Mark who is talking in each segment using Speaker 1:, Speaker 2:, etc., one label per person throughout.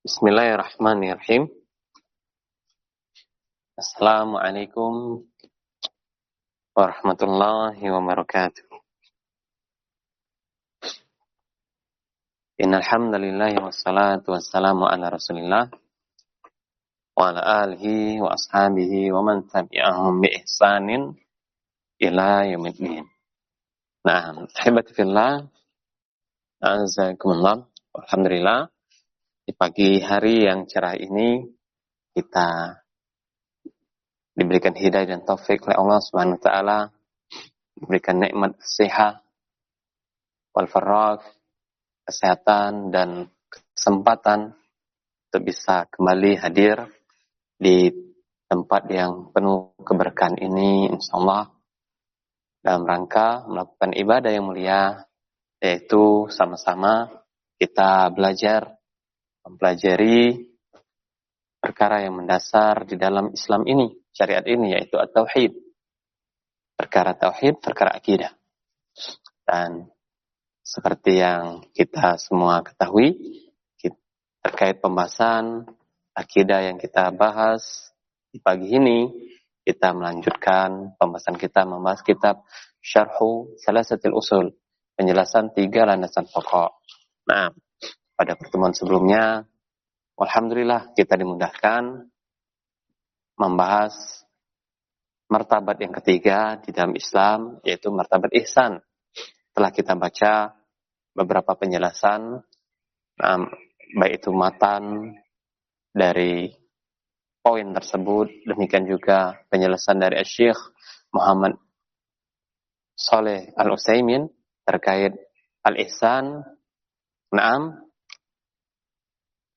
Speaker 1: Bismillahirrahmanirrahim. Assalamualaikum warahmatullahi wabarakatuh. Innal hamdalillah wassalatu wassalamu ala Rasulillah wa ala alihi wa ashabihi wa man tabi'ahum bi ihsanin ila yaumiddin. Nah, ahibati fillah, azakumullah. Alhamdulillah di pagi hari yang cerah ini kita diberikan hidayah dan taufik oleh Allah Subhanahu taala, diberikan nikmat sehat wal farag, kesehatan dan kesempatan untuk bisa kembali hadir di tempat yang penuh keberkahan ini insyaallah dalam rangka melakukan ibadah yang mulia yaitu sama-sama kita belajar mempelajari perkara yang mendasar di dalam Islam ini syariat ini yaitu at-tauhid. Perkara tauhid, perkara akidah. Dan seperti yang kita semua ketahui terkait pembahasan akidah yang kita bahas di pagi ini, kita melanjutkan pembahasan kita membahas kitab Syarhu Salasatil Usul, penjelasan tiga landasan pokok. Nah, pada pertemuan sebelumnya, Alhamdulillah kita dimudahkan membahas martabat yang ketiga di dalam Islam yaitu martabat ihsan. Telah kita baca beberapa penjelasan um, baik itu matan dari poin tersebut demikian juga penjelasan dari Syekh Muhammad Saleh Al-Utsaimin terkait al-ihsan na'am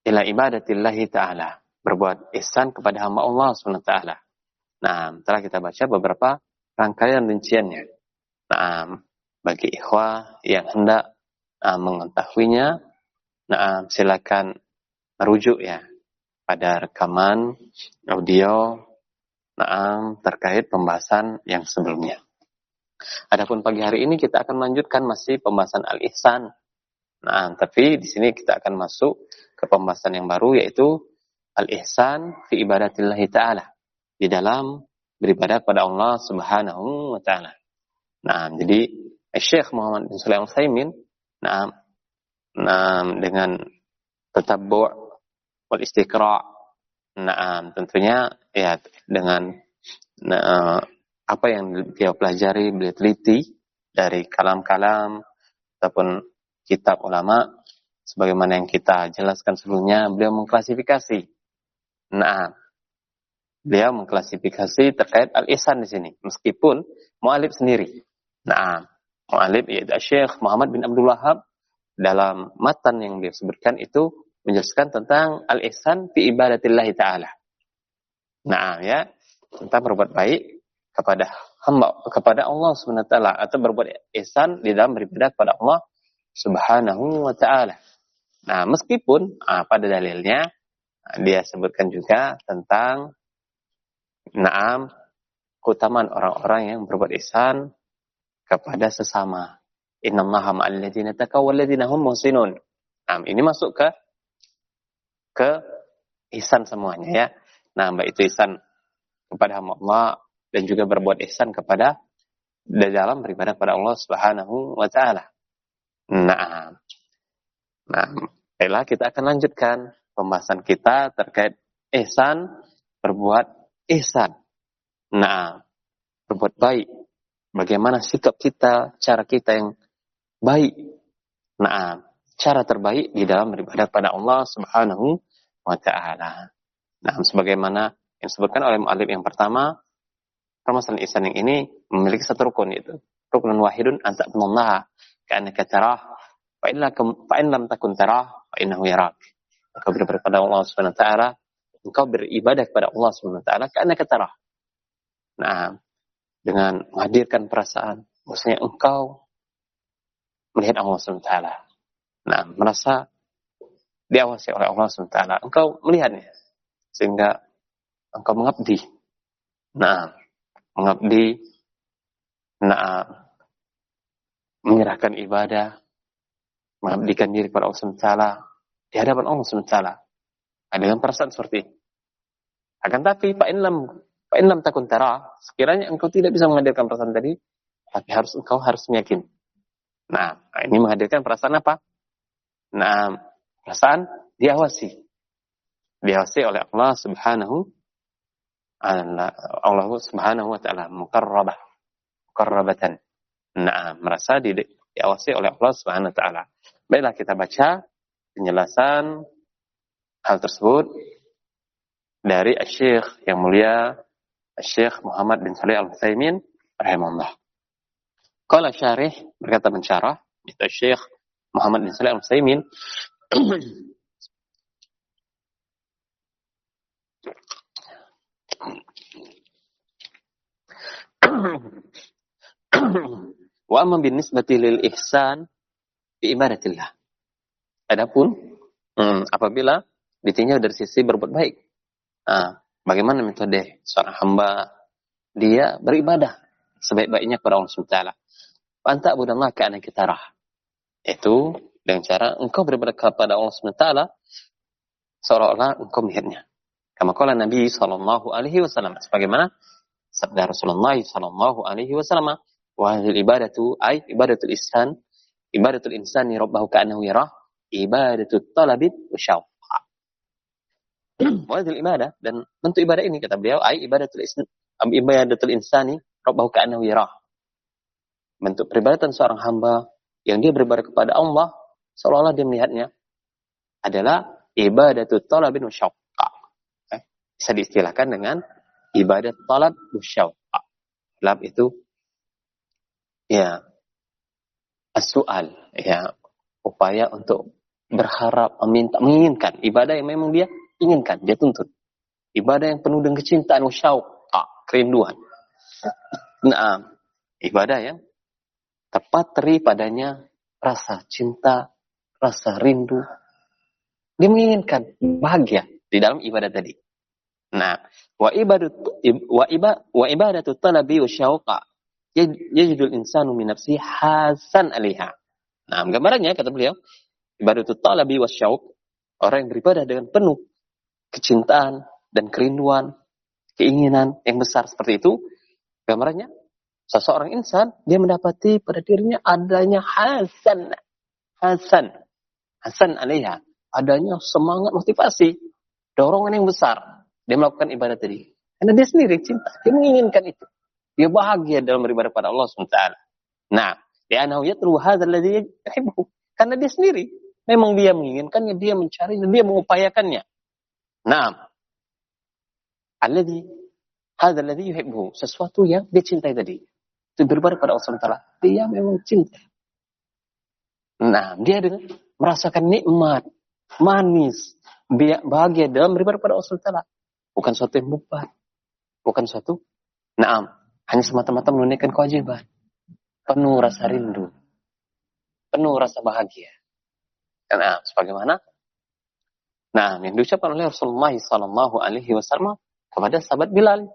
Speaker 1: ila ibadatillahi ta'ala berbuat ihsan kepada hamba Allah SWT. Nah, telah kita baca beberapa rangkaian rinciannya. Nah, bagi ikhwah yang hendak nah, mengetahuinya, nah, silakan merujuk ya pada rekaman audio nah, terkait pembahasan yang sebelumnya. Adapun pagi hari ini kita akan melanjutkan masih pembahasan al-ihsan. Nah, tapi di sini kita akan masuk ke pembahasan yang baru yaitu al-ihsan fi ibadatillah ta'ala. Di dalam beribadah pada Allah subhanahu wa ta'ala. Nah, jadi Syekh Muhammad bin Sulaiman Saimin, nah, nah, dengan tatabbu' wal istiqra' nah, tentunya ya dengan nah, apa yang dia pelajari, beliau teliti dari kalam-kalam ataupun kitab ulama sebagaimana yang kita jelaskan sebelumnya, beliau mengklasifikasi Nah, beliau mengklasifikasi terkait al-ihsan di sini, meskipun mu'alib sendiri. Nah, mu'alib yaitu Syekh Muhammad bin Abdul Wahab dalam matan yang beliau sebutkan itu menjelaskan tentang al-ihsan fi ibadatillahi ta'ala. Nah, ya, tentang berbuat baik kepada hamba kepada Allah Subhanahu wa taala atau berbuat ihsan di dalam beribadah kepada Allah Subhanahu wa taala. Nah, meskipun ah, pada dalilnya dia sebutkan juga tentang naam keutamaan orang-orang yang berbuat ihsan kepada sesama. Innallaha ma'al ladzina taqaw wal ladzina hum muhsinun. Nah, ini masuk ke ke ihsan semuanya ya. Nah, baik itu ihsan kepada hamba Allah dan juga berbuat ihsan kepada dalam beribadah kepada Allah Subhanahu wa taala. Nah. Nah, baiklah kita akan lanjutkan pembahasan kita terkait ihsan, berbuat ihsan. Nah, berbuat baik. Bagaimana sikap kita, cara kita yang baik. Nah, cara terbaik di dalam beribadah pada Allah Subhanahu wa taala. Nah, sebagaimana yang disebutkan oleh mu'alif yang pertama, permasalahan ihsan yang ini memiliki satu rukun itu. Rukun wahidun anta ta'budallaha ka'annaka tarah fa in lam takun tarah fa innahu yarak engkau beribadah kepada Allah Subhanahu wa taala, engkau beribadah kepada Allah Subhanahu wa taala ketarah. Nah, dengan menghadirkan perasaan maksudnya engkau melihat Allah Subhanahu wa taala. Nah, merasa diawasi oleh Allah Subhanahu wa taala. Engkau melihatnya sehingga engkau mengabdi. Nah, mengabdi nah menyerahkan ibadah mengabdikan diri kepada Allah SWT di hadapan Allah SWT dengan perasaan seperti ini. Akan tapi Pak Inlam Pak Inlam takun tara, sekiranya engkau tidak bisa menghadirkan perasaan tadi, tapi harus engkau harus meyakin. Nah, ini menghadirkan perasaan apa? Nah, perasaan diawasi. Diawasi oleh Allah Subhanahu Allah Subhanahu wa taala mukarrabah. Mukarrabatan. Nah, merasa di, diawasi oleh Allah Subhanahu wa taala. Baiklah kita baca penjelasan hal tersebut dari Syekh yang mulia Syekh Muhammad bin Salih Al-Utsaimin rahimahullah. Qala syarih berkata mensyarah itu Syekh Muhammad bin Salih Al-Utsaimin Wa amma bin nisbati lil ihsan bi ibadatillah. Adapun hmm, apabila ditinjau dari sisi berbuat baik. Nah, bagaimana metode seorang hamba dia beribadah sebaik-baiknya kepada Allah SWT. Anta budallah anak kita rah. Itu dengan cara engkau beribadah kepada Allah SWT seolah-olah engkau melihatnya. Kama kala Nabi sallallahu alaihi wasallam sebagaimana sabda Rasulullah sallallahu alaihi wasallam wa ibadatu ay ibadatul ihsan ibadatul insani rabbahu ka'annahu yarah ibadatul talabit wa hadhihi ibadah dan bentuk ibadah ini kata beliau ay ibadatul isn ibadatul insani rabbahu ka'annahu yarah. Bentuk peribadatan seorang hamba yang dia beribadah kepada Allah seolah-olah dia melihatnya adalah ibadatul talabin wa syauqa. Bisa diistilahkan dengan ibadat talab musyawqa. Talab itu ya as-su'al, ya upaya untuk berharap, meminta, menginginkan ibadah yang memang dia inginkan, dia tuntut. Ibadah yang penuh dengan kecintaan, musyawqa, kerinduan. Nah, ibadah yang tepat teri padanya rasa cinta, rasa rindu. Dia menginginkan bahagia di dalam ibadah tadi. Nah, wa ibadatu wa iba wa ibadatu talabi wa syauqa yajidul insanu min nafsi hasan alaiha. Nah, gambarannya kata beliau, ibadatu talabi wa syauq, orang yang beribadah dengan penuh kecintaan dan kerinduan, keinginan yang besar seperti itu, gambarannya seseorang insan dia mendapati pada dirinya adanya hasan hasan hasan alaiha, adanya semangat motivasi, dorongan yang besar dia melakukan ibadah tadi. Karena dia sendiri cinta. Dia menginginkan itu. Dia bahagia dalam beribadah pada Allah SWT. Nah, li'anahu yatlu hadzal ladzi yuhibbu. Karena dia sendiri memang dia menginginkannya, dia mencari dan dia mengupayakannya. Nah, alladzi hadzal ladzi yuhibbu, sesuatu yang dia cintai tadi. Itu beribadah pada Allah SWT. Dia memang cinta. Nah, dia dengan merasakan nikmat, manis, bahagia dalam beribadah pada Allah SWT. Bukan suatu yang mubah. Bukan suatu naam. Hanya semata-mata menunaikan kewajiban. Penuh rasa rindu. Penuh rasa bahagia. Nah, sebagaimana Nah, yang diucapkan oleh Rasulullah Sallallahu Alaihi Wasallam kepada sahabat Bilal,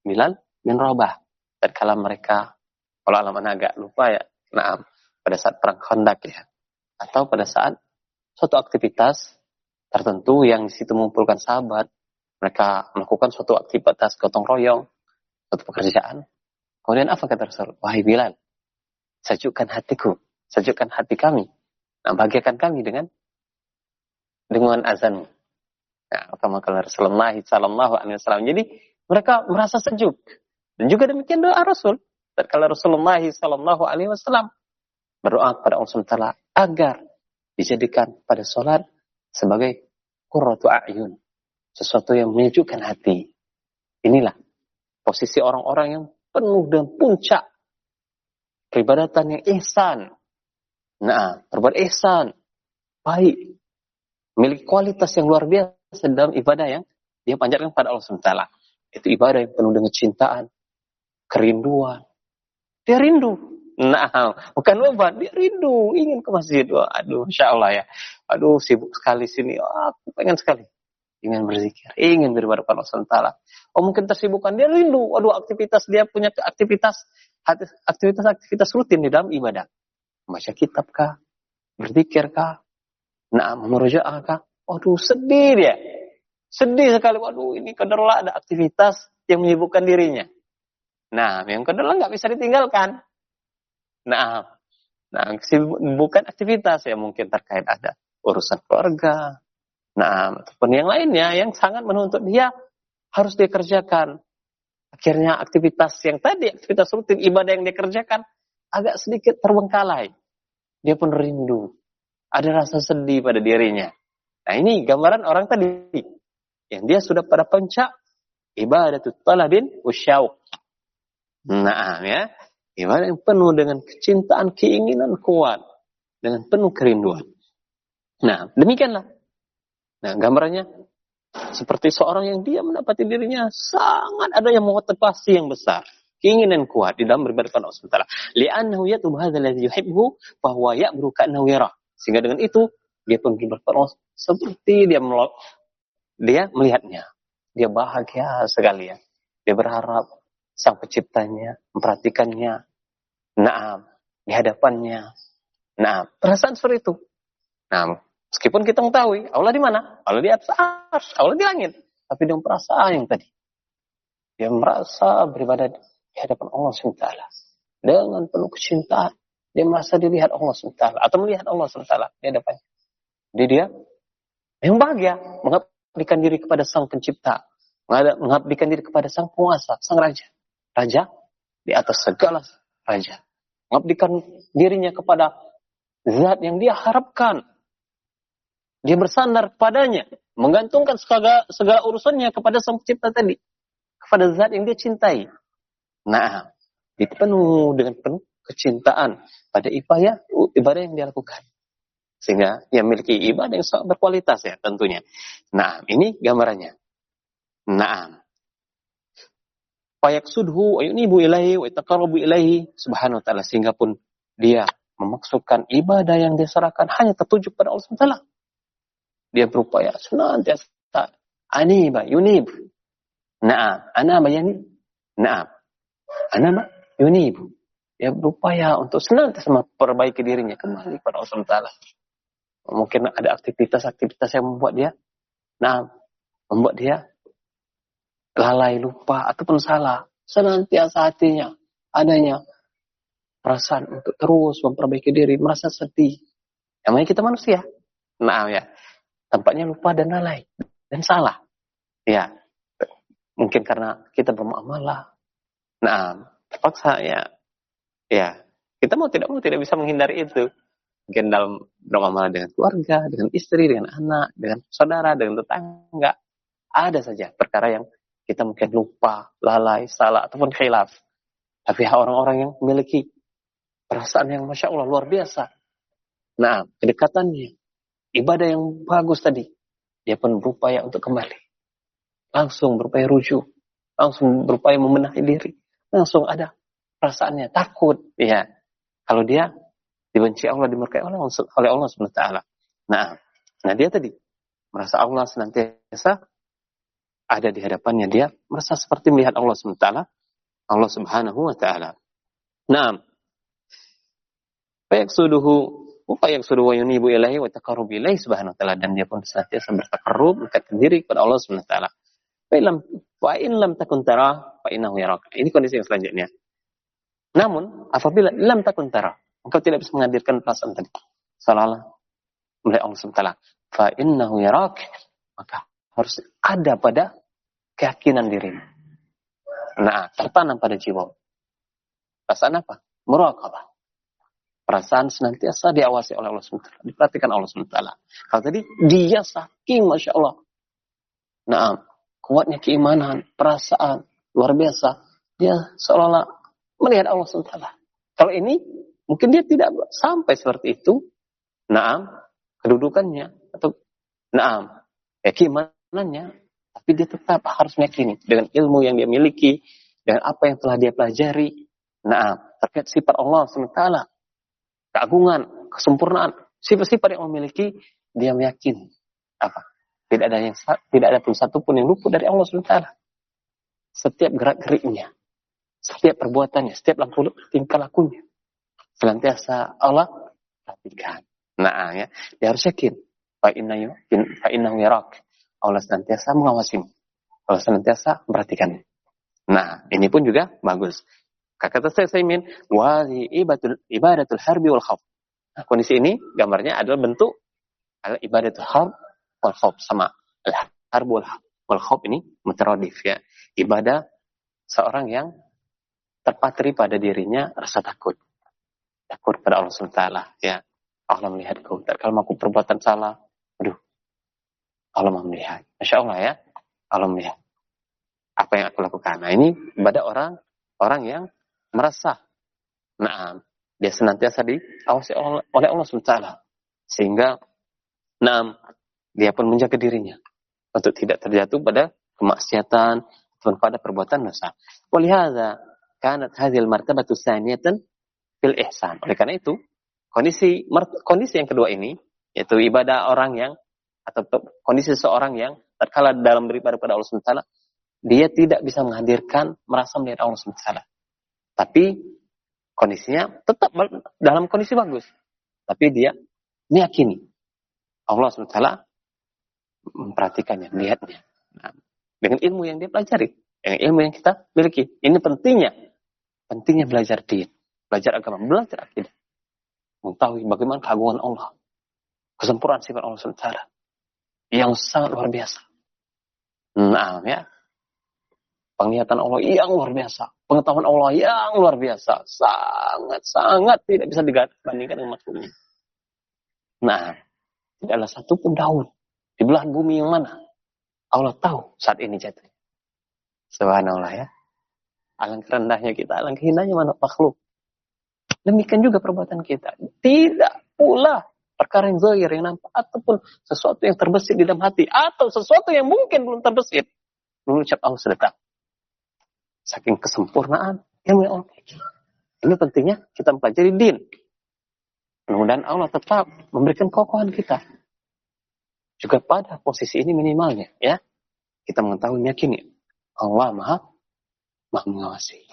Speaker 1: Bilal bin Rabah. Dan kala mereka, kalau alam agak lupa ya, nah, pada saat perang Khandaq ya, atau pada saat suatu aktivitas tertentu yang di situ mengumpulkan sahabat, mereka melakukan suatu aktivitas gotong royong, suatu pekerjaan. Kemudian apa kata Rasul? Wahai Bilal, sejukkan hatiku, sejukkan hati kami. Nah, bahagiakan kami dengan dengan azan. Nah, kala Rasulullah sallallahu. Jadi mereka merasa sejuk. Dan juga demikian doa Rasul. Dan kalau Rasulullah sallallahu alaihi wasallam berdoa kepada Allah SWT agar dijadikan pada sholat sebagai qurratu a'yun, sesuatu yang menyejukkan hati. Inilah posisi orang-orang yang penuh dengan puncak keibadatan yang ihsan. Nah, berbuat ihsan, baik, memiliki kualitas yang luar biasa dalam ibadah yang dia panjatkan pada Allah SWT. Itu ibadah yang penuh dengan cintaan, kerinduan. Dia rindu. Nah, bukan lupa, dia rindu, ingin ke masjid. Wah, aduh, insya Allah ya. Aduh, sibuk sekali sini. Aku pengen sekali ingin berzikir, ingin beribadah kepada Allah Taala. Oh mungkin tersibukkan dia rindu, waduh aktivitas dia punya aktivitas aktivitas-aktivitas rutin di dalam ibadah. Membaca kitab kah? Berzikir kah? Nah, merujaah kah? Waduh, sedih dia. Sedih sekali. Waduh, ini kederla ada aktivitas yang menyibukkan dirinya. Nah, yang kederla nggak bisa ditinggalkan. Nah, nah bukan aktivitas ya mungkin terkait ada urusan keluarga. Nah, ataupun yang lainnya yang sangat menuntut dia harus dikerjakan. Akhirnya aktivitas yang tadi, aktivitas rutin ibadah yang dikerjakan agak sedikit terbengkalai. Dia pun rindu. Ada rasa sedih pada dirinya. Nah ini gambaran orang tadi. Yang dia sudah pada puncak ibadah talabin usyauq. Nah ya. Ibadah yang penuh dengan kecintaan, keinginan kuat. Dengan penuh kerinduan. Nah demikianlah. Nah gambarannya seperti seorang yang dia mendapati dirinya sangat ada yang motivasi yang besar keinginan kuat di dalam beribadah kepada Allah Subhanahu Li'annahu yatub hadzal ladzi yuhibbu fa huwa ya'muru ka'annahu yara. Sehingga dengan itu dia pun beribadah Allah seperti dia dia melihatnya. Dia bahagia sekali ya. Dia berharap sang penciptanya memperhatikannya. Naam, di hadapannya. Nah, perasaan seperti itu. Nah, meskipun kita mengetahui Allah di mana? Allah di atas Allah di langit. Tapi dengan perasaan yang tadi. Dia merasa beribadah di hadapan Allah SWT. Dengan penuh kecintaan. Dia merasa dilihat Allah SWT. Atau melihat Allah SWT di hadapannya. Jadi dia yang bahagia. Mengabdikan diri kepada sang pencipta. Mengabdikan diri kepada sang penguasa. Sang raja. Raja di atas segala raja. Mengabdikan dirinya kepada zat yang dia harapkan. Dia bersandar kepadanya. Menggantungkan segala, segala urusannya kepada sang pencipta tadi. Kepada zat yang dia cintai. Nah, itu dengan penuh kecintaan pada ibadah ibadah yang dia lakukan. Sehingga dia memiliki ibadah yang sangat berkualitas ya tentunya. Nah, ini gambarannya. Nah, fayaksudhu ayunibu ilaihi wa itaqarrabu ilaihi subhanahu wa ta'ala sehingga pun dia memaksudkan ibadah yang diserahkan hanya tertuju pada Allah SWT. Dia berupaya senantiasa aniba yunib. Nah, ana bayani. Nah, Anak yunibu. Dia berupaya untuk senantiasa memperbaiki dirinya kembali pada Allah Taala. Mungkin ada aktivitas-aktivitas yang membuat dia, nah, membuat dia lalai, lupa, ataupun salah. Senantiasa hatinya adanya perasaan untuk terus memperbaiki diri, merasa sedih. Namanya kita manusia. Nah ya, tampaknya lupa dan lalai dan salah. Ya, mungkin karena kita bermuamalah, Nah, terpaksa ya, ya kita mau tidak mau tidak bisa menghindari itu. Mungkin dalam bermuamalah dengan keluarga, dengan istri, dengan anak, dengan saudara, dengan tetangga, ada saja perkara yang kita mungkin lupa, lalai, salah, ataupun khilaf. Tapi orang-orang yang memiliki perasaan yang masya Allah luar biasa. Nah, kedekatannya, ibadah yang bagus tadi, dia pun berupaya untuk kembali. Langsung berupaya rujuk, langsung berupaya membenahi diri. Langsung ada perasaannya takut. Ya kalau dia dibenci Allah dimurkai Allah oleh Allah subhanahu taala. Nah nah dia tadi merasa Allah senantiasa ada di hadapannya. Dia merasa seperti melihat Allah subhanahu taala Allah subhanahu wa taala. Nah fayaksuduhu wa yaqsudu wa yunibu ilaihi wa taqarrub ilaihi subhanahu wa ta'ala dan dia pun senantiasa bertakarrub mendekatkan diri kepada Allah subhanahu wa ta'ala Fa in lam takun tara fa innahu yarak. Ini kondisi yang selanjutnya. Namun, apabila lam takun tara, engkau tidak bisa menghadirkan perasaan tadi. Salah melihat Allah SWT. Fa innahu yarak. Maka harus ada pada keyakinan dirimu. Nah, tertanam pada jiwa. Perasaan apa? Muraqabah. Perasaan senantiasa diawasi oleh Allah SWT. Diperhatikan Allah SWT. Kalau tadi, dia saking Masya Allah. Nah, kuatnya keimanan, perasaan, luar biasa. Dia seolah-olah melihat Allah SWT. Kalau ini, mungkin dia tidak sampai seperti itu. Naam, kedudukannya. Atau naam, ya keimanannya. Tapi dia tetap harus meyakini dengan ilmu yang dia miliki, dengan apa yang telah dia pelajari. Naam, terkait sifat Allah SWT. Keagungan, kesempurnaan, sifat-sifat yang memiliki, dia meyakini. Apa? Tidak ada yang tidak ada pun satu pun yang luput dari Allah SWT. Setiap gerak-geriknya, setiap perbuatannya, setiap tingkah lakunya. Senantiasa Allah perhatikan. Nah, ya, dia harus yakin. Fa innahu yarak. Allah senantiasa mengawasi. Allah senantiasa memperhatikan. Nah, ini pun juga bagus. Kata saya Saimin, wali ibadatul ibadatul harbi wal khawf. Nah, kondisi ini gambarnya adalah bentuk adalah ibadatul harb wal khawf sama al harb wal, khawf ini mutaradif ya. Ibadah seorang yang terpatri pada dirinya rasa takut. Takut pada Allah SWT ya. Allah melihatku. Kalau aku perbuatan salah, aduh, Allah melihat. Masya Allah ya, Allah melihat. Apa yang aku lakukan. Nah ini ibadah orang orang yang merasa, nah, dia senantiasa diawasi oleh Allah SWT. Sehingga, nah, dia pun menjaga dirinya. Untuk tidak terjatuh pada kemaksiatan, ataupun pada perbuatan dosa. Walihada, kanat hadhil martabatu saniyatan fil ihsan. Oleh karena itu, Kondisi kondisi yang kedua ini yaitu ibadah orang yang atau kondisi seseorang yang terkala dalam beribadah pada Allah SWT, dia tidak bisa menghadirkan merasa melihat Allah SWT. Tapi kondisinya tetap dalam kondisi bagus. Tapi dia meyakini Allah SWT memperhatikannya, melihatnya. Nah, dengan ilmu yang dia pelajari, dengan ilmu yang kita miliki. Ini pentingnya. Pentingnya belajar di belajar agama, belajar akidah mengetahui bagaimana keagungan Allah, kesempurnaan sifat Allah SWT yang sangat luar biasa. Nah, ya. Penglihatan Allah yang luar biasa. Pengetahuan Allah yang luar biasa. Sangat-sangat tidak bisa dibandingkan dengan makhluknya. Nah, tidak ada satu pun daun di belahan bumi yang mana. Allah tahu saat ini jatuh. Subhanallah ya. Alangkah rendahnya kita, alangkah indahnya mana makhluk. Demikian juga perbuatan kita. Tidak pula perkara yang zahir yang nampak ataupun sesuatu yang terbesit di dalam hati atau sesuatu yang mungkin belum terbesit mengucap Allah tahu. Saking kesempurnaan ilmu yang Allah Ini pentingnya kita mempelajari din. Mudah-mudahan Allah tetap memberikan kokohan kita. Juga pada posisi ini minimalnya ya. Kita mengetahui yakini Allah maha maha mengawasi,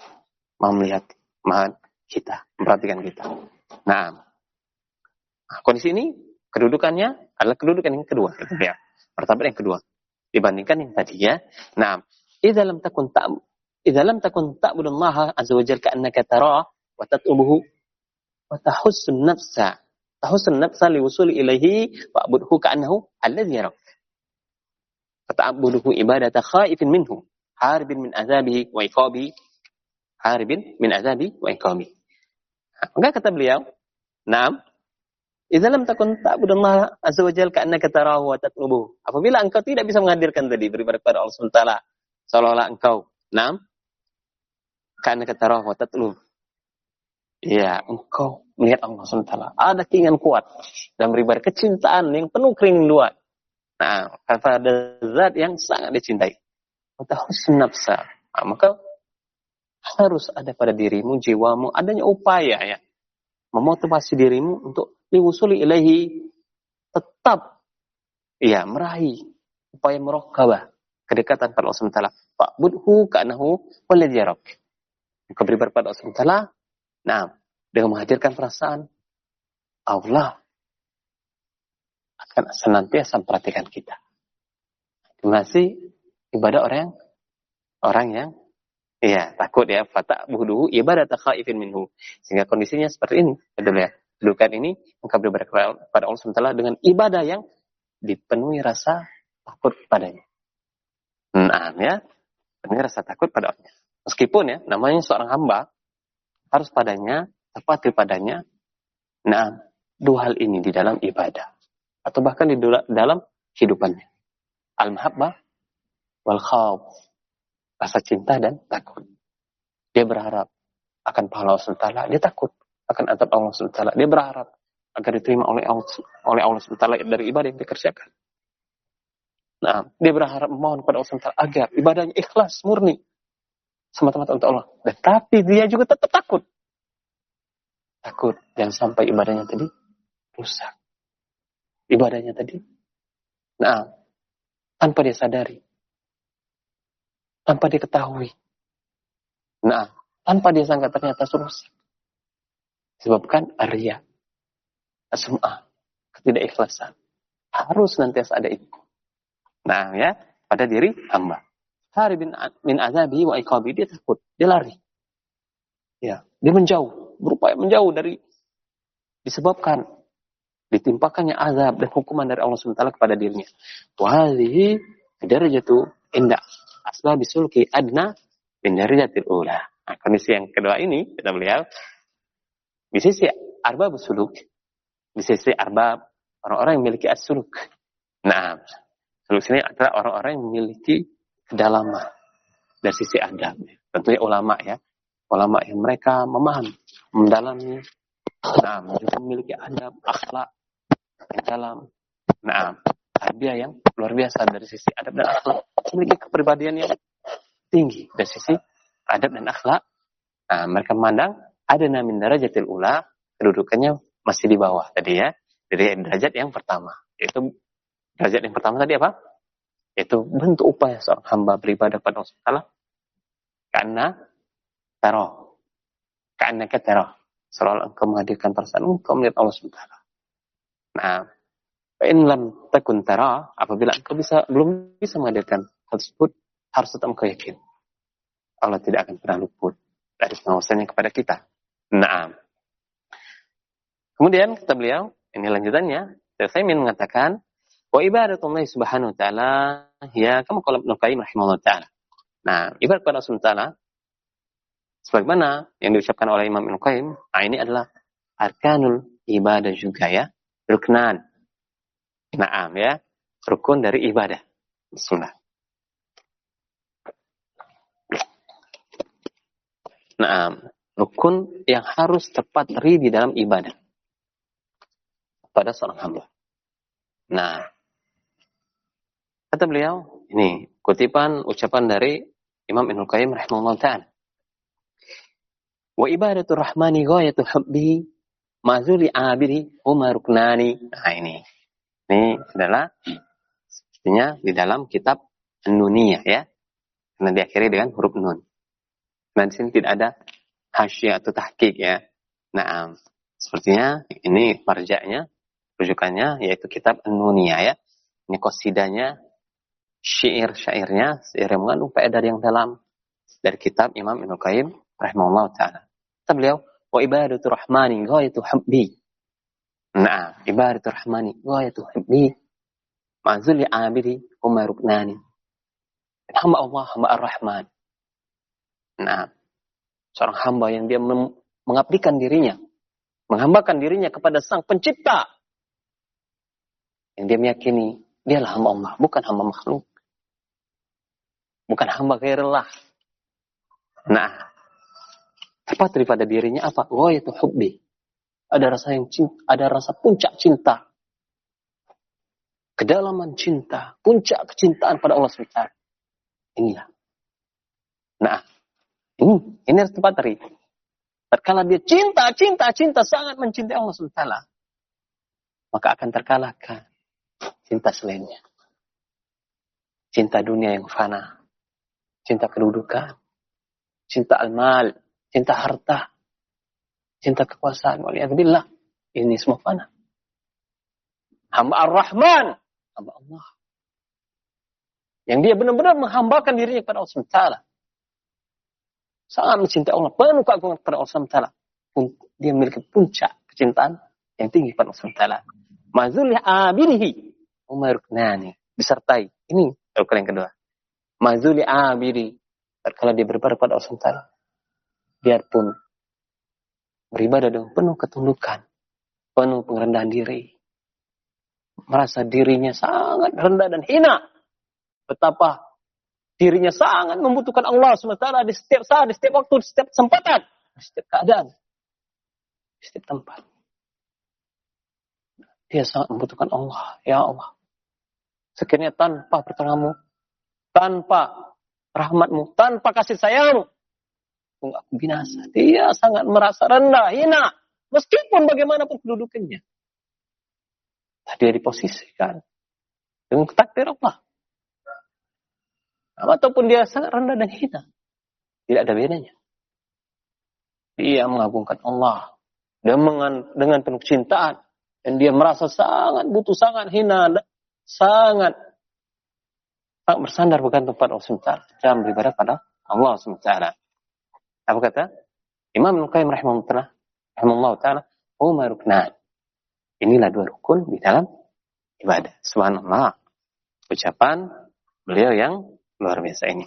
Speaker 1: maha melihat, maha kita, memperhatikan kita. Nah, kondisi ini kedudukannya adalah kedudukan yang kedua, ya. Martabat yang kedua dibandingkan yang tadi ya. Nah, idza lam takun ta idza lam takun ta'budullaha azza wa jalla ka'annaka tara wa tat'ubuhu wa tahussun nafsa tahussun nafsa liwusuli ilaihi fa'budhu ka'annahu alladhi yarak. Fata'buduhu ibadata khaifin minhu haribin min azabihi wa iqabihi haribin min azabi wa iqabihi. Maka kata beliau, "Naam, idza lam takun ta'budullah azza wa jalla ka'annaka tarahu wa tatlubuhu." Apabila engkau tidak bisa menghadirkan tadi beribadah kepada Allah SWT, seolah-olah engkau, "Naam, ka'annaka tarahu wa tatlubuhu." Ya, engkau melihat Allah SWT. Ada keinginan kuat dan beribadah kecintaan yang penuh kerinduan. Nah, kata ada zat yang sangat dicintai. Kata husn. Nah, maka harus ada pada dirimu, jiwamu, adanya upaya ya. Memotivasi dirimu untuk diwusuli ilahi. Tetap ya meraih upaya merokabah kedekatan pada Allah SWT. Fa'budhu ka'nahu walidyarak. Engkau beribadah pada Allah SWT. Nah, dengan menghadirkan perasaan Allah akan senantiasa memperhatikan kita. Masih ibadah orang yang orang yang Iya, takut ya. Fata buhduhu ibadat khaifin minhu. Sehingga kondisinya seperti ini. Betul ya. Dudukan ini engkau beribadah kepada Allah SWT dengan ibadah yang dipenuhi rasa takut padanya. Nah, ya. Penuhi rasa takut pada Allah. Meskipun ya, namanya seorang hamba, harus padanya, tepat padanya. Nah, dua hal ini di dalam ibadah. Atau bahkan di dalam hidupannya. Al-mahabbah wal khawf rasa cinta dan takut. Dia berharap akan pahala Allah SWT. Dia takut akan atap Allah SWT. Dia berharap agar diterima oleh Allah, oleh Allah SWT dari ibadah yang dikerjakan. Nah, dia berharap memohon kepada Allah SWT agar ibadahnya ikhlas, murni. Semata-mata untuk Allah. Dan tapi dia juga tetap takut. Takut yang sampai ibadahnya tadi rusak. Ibadahnya tadi. Nah, tanpa dia sadari tanpa diketahui. Nah, tanpa dia sangka ternyata rusak. Sebabkan Arya, Asum'ah, ketidakikhlasan. Harus nanti ada itu. Nah ya, pada diri hamba. Hari bin, min azabi wa iqabi, dia takut, dia lari. Ya, dia menjauh, berupaya menjauh dari disebabkan ditimpakannya azab dan hukuman dari Allah SWT kepada dirinya. Wahai darajatu indah asbab bisulki adna bin darajatil ula. Nah, kondisi yang kedua ini kita melihat di sisi arbab suluk, di sisi arbab orang-orang yang memiliki as-suluk. Nah, suluk sini adalah orang-orang yang memiliki kedalaman dari sisi adab. Tentunya ulama ya. Ulama yang mereka memahami, mendalami, nah, juga memiliki adab, akhlak yang dalam. Nah, tarbiyah yang luar biasa dari sisi adab dan akhlak. Memiliki kepribadian yang tinggi dari sisi adab dan akhlak. Nah, mereka memandang ada namin darajatil ula, kedudukannya masih di bawah tadi ya. Dari derajat yang pertama. Yaitu derajat yang pertama tadi apa? Itu bentuk upaya seorang hamba beribadah pada Allah Taala karena teror. Karena ketero. Seolah engkau menghadirkan perasaan engkau melihat Allah SWT. Nah, in lam takun tara, apabila engkau bisa belum bisa menghadirkan hal tersebut, harus tetap engkau yakin. Allah tidak akan pernah luput dari pengawasannya kepada kita. Nah, kemudian kata beliau, ini lanjutannya, saya ingin mengatakan, wa ibadatullah subhanahu wa ta'ala, ya kamu kalau Ibnu Qayyim rahimahullah ta'ala. Nah, ibarat kepada Allah Ta'ala, sebagaimana yang diucapkan oleh Imam Ibn Qayyim, nah ini adalah arkanul ibadah juga ya, ruknan. Naam ya, rukun dari ibadah. Bismillah. Naam, rukun yang harus tepat teri di dalam ibadah pada seorang hamba. Nah, kata beliau, ini kutipan ucapan dari Imam Ibnu Qayyim rahimahullah ta'ala. Wa ibadatu rahmani ghayatu hubbi mazuli abidi huma ruknani. Nah ini. Ini adalah sepertinya di dalam kitab Nuniyah ya. Karena diakhiri dengan huruf nun. Dan di sini tidak ada hasyiah atau tahqiq ya. Nah, sepertinya ini marjanya, rujukannya yaitu kitab Nuniyah ya. Ini kosidanya syair-syairnya syair yang mengandung faedah yang dalam dari kitab Imam Ibnu Qayyim rahimahullah taala. Kata beliau, wa ibadatu rahmani ghayatu hubbi. Nah, ibadatu rahmani ghayatu hubbi. Ma'zul abidi huma ruknani. Hamba Allah, hamba Ar-Rahman. Nah, seorang hamba yang dia mengabdikan dirinya, menghambakan dirinya kepada Sang Pencipta. Yang dia meyakini dialah hamba Allah, bukan hamba makhluk. Bukan hamba gairullah. Nah, tepat daripada dirinya apa? Oh itu hubbi. Ada rasa yang cinta, ada rasa puncak cinta. Kedalaman cinta, puncak kecintaan pada Allah SWT. Inilah. Nah, ini, ini harus tepat dari Terkala dia cinta, cinta, cinta, sangat mencintai Allah SWT. Maka akan terkalahkan cinta selainnya. Cinta dunia yang fana cinta kedudukan, cinta almal, cinta harta, cinta kekuasaan. Waliyahzubillah. Ini semua fana. Hamba Ar-Rahman. Hamba Allah. Yang dia benar-benar menghambakan dirinya kepada Allah SWT. Sangat mencintai Allah. Penuh keagungan kepada Allah SWT. Dia memiliki puncak kecintaan yang tinggi kepada Allah SWT. Mazulih. Umar Nani. Disertai. Ini rukun yang kedua mazuli abiri kalau dia beribadah pada Allah biarpun beribadah dengan penuh ketundukan penuh pengerendahan diri merasa dirinya sangat rendah dan hina betapa dirinya sangat membutuhkan Allah SWT di setiap saat, di setiap waktu, di setiap kesempatan, di setiap keadaan, di setiap tempat. Dia sangat membutuhkan Allah. Ya Allah. Sekiranya tanpa pertolonganmu, tanpa rahmatmu, tanpa kasih sayangmu, aku binasa. Dia sangat merasa rendah, hina, meskipun bagaimanapun kedudukannya. Dia diposisikan dengan takdir Allah. Ataupun dia sangat rendah dan hina. Tidak ada bedanya. Dia mengagungkan Allah. Dan dengan penuh cintaan. Dan dia merasa sangat butuh, sangat hina, sangat bersandar bukan tempat Allah SWT. Jangan beribadah pada Allah SWT. Apa kata? Imam Nukaim rahimahullah rahimahullah ta'ala, Umar ruknan. Inilah dua rukun di dalam ibadah. Subhanallah. Ucapan beliau yang luar biasa ini.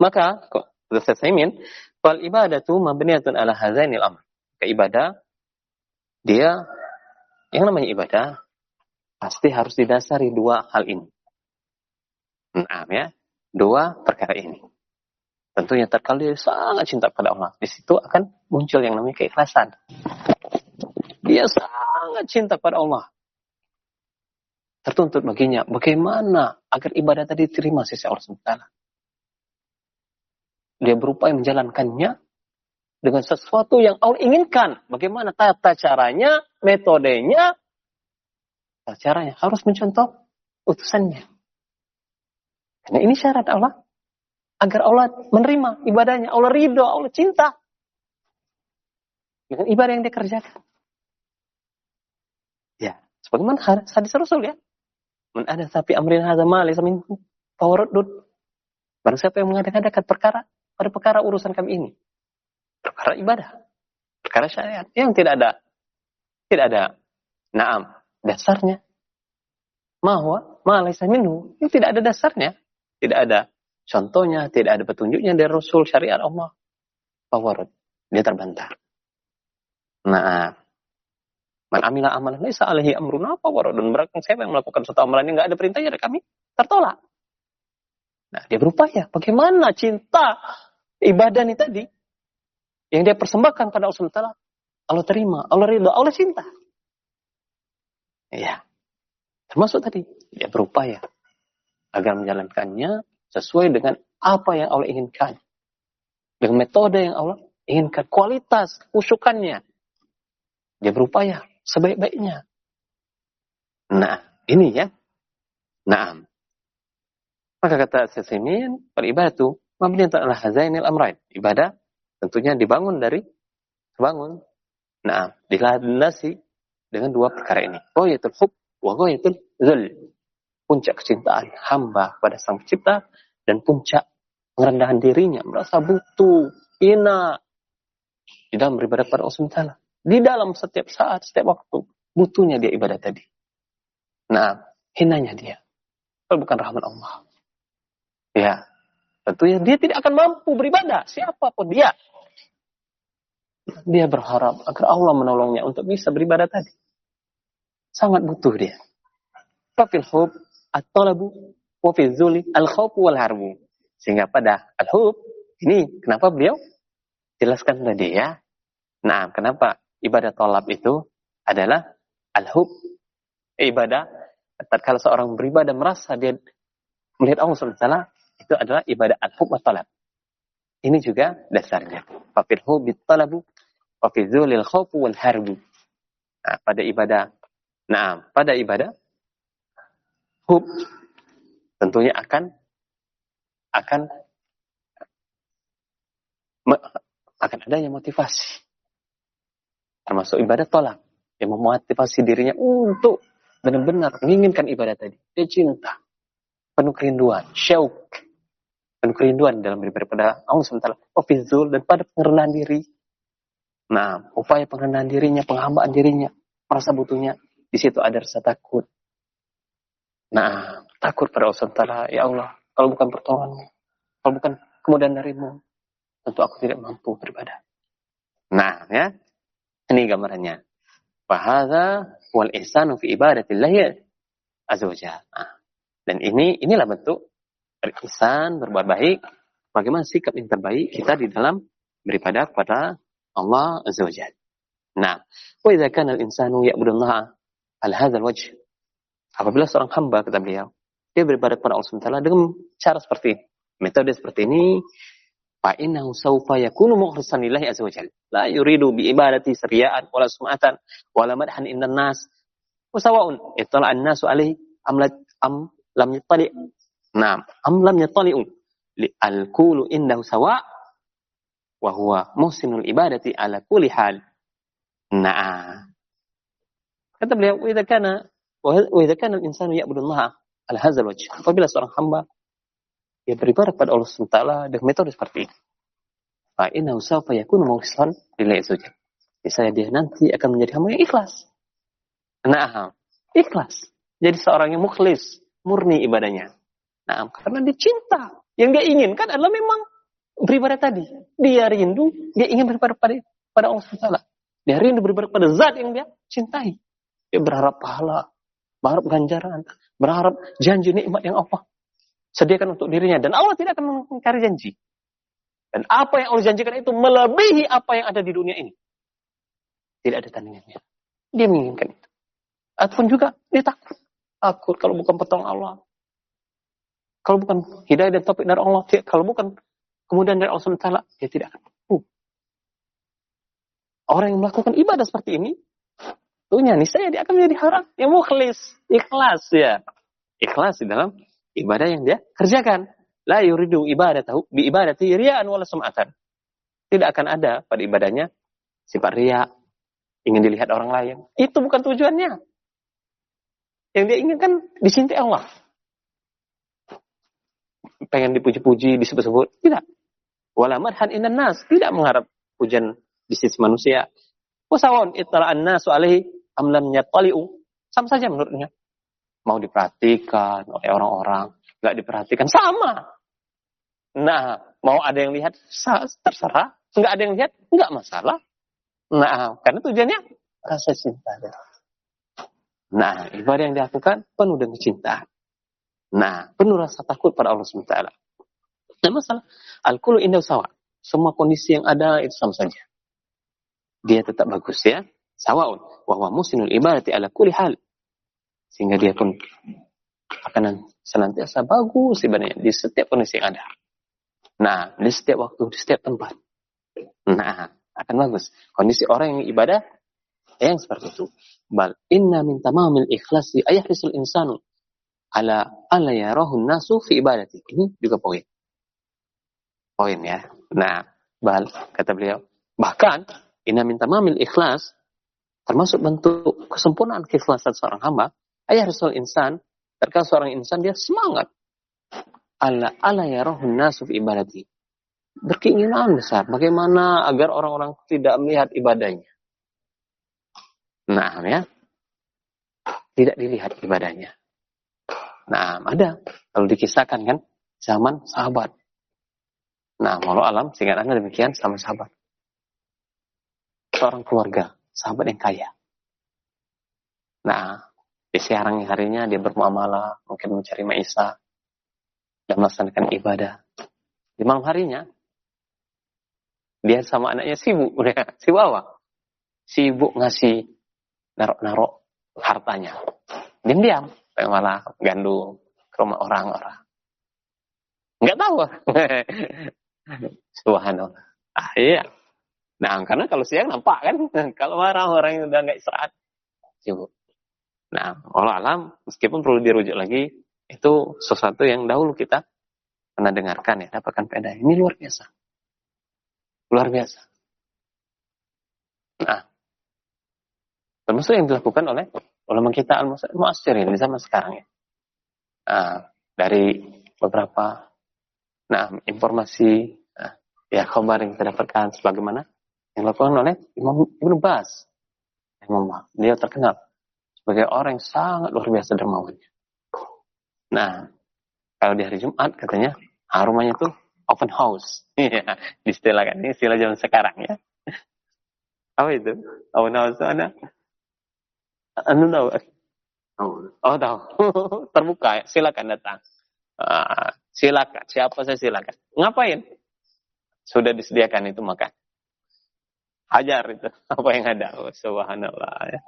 Speaker 1: Maka, Dr. Saimin, fal ibadatu mabniyatun ala hazainil amr. Keibadah, dia, yang namanya ibadah, pasti harus didasari dua hal ini. Nah, ya, dua perkara ini. Tentunya terkali sangat cinta pada Allah. Di situ akan muncul yang namanya keikhlasan. Dia sangat cinta pada Allah. Tertuntut baginya bagaimana agar ibadah tadi diterima sisi Allah SWT. Dia berupaya menjalankannya dengan sesuatu yang Allah inginkan. Bagaimana tata caranya, metodenya, tata caranya harus mencontoh utusannya. Karena ini syarat Allah agar Allah menerima ibadahnya, Allah ridho, Allah cinta dengan ibadah yang dia kerjakan. Ya, sebagaimana hadis Rasul ya. Men ada tapi amrin hadza ma laysa minhu fawaruddud. Barang siapa yang mengadakan perkara pada perkara urusan kami ini. Perkara ibadah. Perkara syariat yang tidak ada tidak ada naam dasarnya. Mahwa ma laysa minhu. Ini tidak ada dasarnya. Tidak ada contohnya, tidak ada petunjuknya dari Rasul syariat Allah. Fawarud. Dia terbantah. Nah, Man amila amalan laisa alaihi amruna waradun. Berarti siapa yang melakukan suatu amalan yang enggak ada perintahnya dari kami, tertolak. Nah, dia berupaya. Bagaimana cinta ibadah ini tadi yang dia persembahkan pada Allah SWT, Allah terima, Allah ridha, Allah cinta. Iya. Termasuk tadi, dia berupaya agar menjalankannya sesuai dengan apa yang Allah inginkan. Dengan metode yang Allah inginkan, kualitas, usukannya. Dia berupaya sebaik-baiknya. Nah, ini ya. Nah. Maka kata Sesimin, peribadatu mabniyatun ala hazainil amrain. Ibadah tentunya dibangun dari bangun. Nah, dilandasi dengan dua perkara ini. Ghayatul hub wa ghayatul zul. Puncak kecintaan hamba pada sang pencipta dan puncak merendahan dirinya, merasa butuh, hina di dalam beribadah pada Allah di dalam setiap saat, setiap waktu, butuhnya dia ibadah tadi. Nah, hinanya dia. Kalau bukan rahmat Allah. Ya, tentunya dia tidak akan mampu beribadah. Siapa pun dia. Dia berharap agar Allah menolongnya untuk bisa beribadah tadi. Sangat butuh dia. Fafil hub at-talabu wa zuli al-khawf wal harbu. Sehingga pada al-hub ini kenapa beliau jelaskan tadi ya. Nah, kenapa ibadah tolab itu adalah al-hub ibadah tatkala seorang beribadah merasa dia melihat Allah SWT itu adalah ibadah al-hub wa talab. Ini juga dasarnya. Fafil hubit talabu wa fi dzulil khawfu wal harbu. Nah, pada ibadah nah, pada ibadah hub tentunya akan akan akan adanya motivasi termasuk ibadah tolak yang memotivasi dirinya untuk benar-benar menginginkan ibadah tadi. Dia cinta, penuh kerinduan, syauk, penuh kerinduan dalam beribadah pada Allah SWT. Ofizul dan pada pengerendahan diri. Nah, upaya pengerendahan dirinya, penghambaan dirinya, merasa butuhnya, di situ ada rasa takut. Nah, takut pada Allah SWT, ya Allah, kalau bukan pertolonganmu, kalau bukan kemudahan darimu, tentu aku tidak mampu beribadah. Nah, ya, ini gambarannya. Fahadha wal ihsanu fi ibadatillah azza nah, Dan ini inilah bentuk berisan, berbuat baik. Bagaimana sikap yang terbaik kita di dalam beribadah kepada Allah azza wa Nah, wa idza kana al-insanu ya'budullaha al hadzal wajh. Apabila seorang hamba kata beliau, dia beribadah kepada Allah SWT dengan cara seperti ini. Metode seperti ini, fa innahu sawfa yakunu mukhlishan lillahi azza wajalla la yuridu bi ibadati siriyaan wala sum'atan wala madhan indan nas wasawaun ittala an-nasu alaihi am am lam yattali. Na'am am lam yattali'u. Li al-kulu indahu sawa. Wa huwa muhsinul ibadati ala kulli hal. Nah Kata beliau, "Wa idza kana wa idza kana al-insanu ya'budu Allah ala hadzal wajh." Apabila seorang hamba dia beribadah pada Allah SWT dengan metode seperti ini. Fa inna sawfa yakunu mukhlishan lillahi azza Saya dia nanti akan menjadi hamba yang ikhlas. Nah, ikhlas. Jadi seorang yang mukhlis, murni ibadahnya. Nah, karena dia cinta. Yang dia inginkan adalah memang beribadah tadi. Dia rindu, dia ingin beribadah pada, pada Allah SWT. Dia rindu beribadah pada zat yang dia cintai. Dia berharap pahala, berharap ganjaran, berharap janji nikmat yang Allah sediakan untuk dirinya. Dan Allah tidak akan mengingkari janji. Dan apa yang Allah janjikan itu melebihi apa yang ada di dunia ini. Tidak ada tandingannya. Dia menginginkan itu. Ataupun juga dia takut. Takut kalau bukan petong Allah. Kalau bukan hidayah dan topik dari Allah. Kalau bukan kemudian dari Allah SWT, dia tidak akan mampu. Orang yang melakukan ibadah seperti ini, tentunya nih saya dia akan menjadi harap yang mukhlis, ikhlas ya. Ikhlas di dalam ibadah yang dia kerjakan. La yuridu ibadah tahu bi ibadati riya'an wala sum'atan. Tidak akan ada pada ibadahnya sifat ria, ingin dilihat orang lain. Itu bukan tujuannya. Yang dia inginkan dicintai Allah. Pengen dipuji-puji, disebut-sebut. Tidak. Wala madhan inan nas. Tidak mengharap pujian di sisi manusia. Wasawon ittala'an nasu alaihi amlam yattali'u. Sama saja menurutnya. Mau diperhatikan oleh orang-orang. Nggak diperhatikan. Sama. Nah, mau ada yang lihat, terserah. Nggak ada yang lihat, nggak masalah. Nah, karena tujuannya rasa cinta. Nah, ibadah yang dilakukan penuh dengan cinta. Nah, penuh rasa takut pada Allah SWT. Nah masalah, al-kulu indah sawa. Semua kondisi yang ada itu sama saja. Dia tetap bagus ya. Sawaun. Wahwa musinul ibadati ala kulli hal. Sehingga dia pun akan senantiasa bagus ibadahnya di setiap kondisi yang ada. Nah, di setiap waktu, di setiap tempat. Nah, akan bagus. Kondisi orang yang ibadah yang seperti itu. Bal inna min tamamil ikhlasi ayahrisul insanu ala ala yarahu nasu fi ibadati. Ini juga poin poin ya. Nah, bal kata beliau, bahkan ina minta mamil ikhlas termasuk bentuk kesempurnaan keikhlasan seorang hamba, ayah rasul insan, terkadang seorang insan dia semangat. Ala ala ya rohun nasuf ibadati. Berkeinginan besar, bagaimana agar orang-orang tidak melihat ibadahnya. Nah, ya. Tidak dilihat ibadahnya. Nah, ada. Kalau dikisahkan kan, zaman sahabat. Nah, walau alam, singkatannya demikian sama sahabat. Seorang keluarga, sahabat yang kaya. Nah, di siang harinya dia bermuamalah, mungkin mencari maisa, dan melaksanakan ibadah. Di malam harinya, dia sama anaknya sibuk, udah si bawa. Sibuk ngasih narok-narok hartanya. Diam-diam, malah gandum ke rumah orang-orang. Enggak tahu. Subhanallah. Ah iya. Nah, karena kalau siang nampak kan, kalau marah orang yang udah nggak istirahat, sibuk. Nah, Allah alam, meskipun perlu dirujuk lagi, itu sesuatu yang dahulu kita pernah dengarkan ya, dapatkan peda. Ini luar biasa. Luar biasa. Nah, termasuk yang dilakukan oleh ulama kita al-mu'asirin di zaman sekarang ya. Nah, dari beberapa nah informasi ya khabar yang kita dapatkan sebagaimana yang dilakukan oleh Imam Ibn Bas. Imam dia terkenal sebagai orang yang sangat luar biasa dermawannya. Nah, kalau di hari Jumat katanya rumahnya tuh open house. Iya, kan ini istilah zaman sekarang ya. Apa itu? Open house itu ada anu tahu? Oh tahu. Terbuka ya. Silakan datang. Uh, silakan. Siapa saya silakan. Ngapain? sudah disediakan itu maka hajar itu apa yang ada. Oh, subhanallah ya.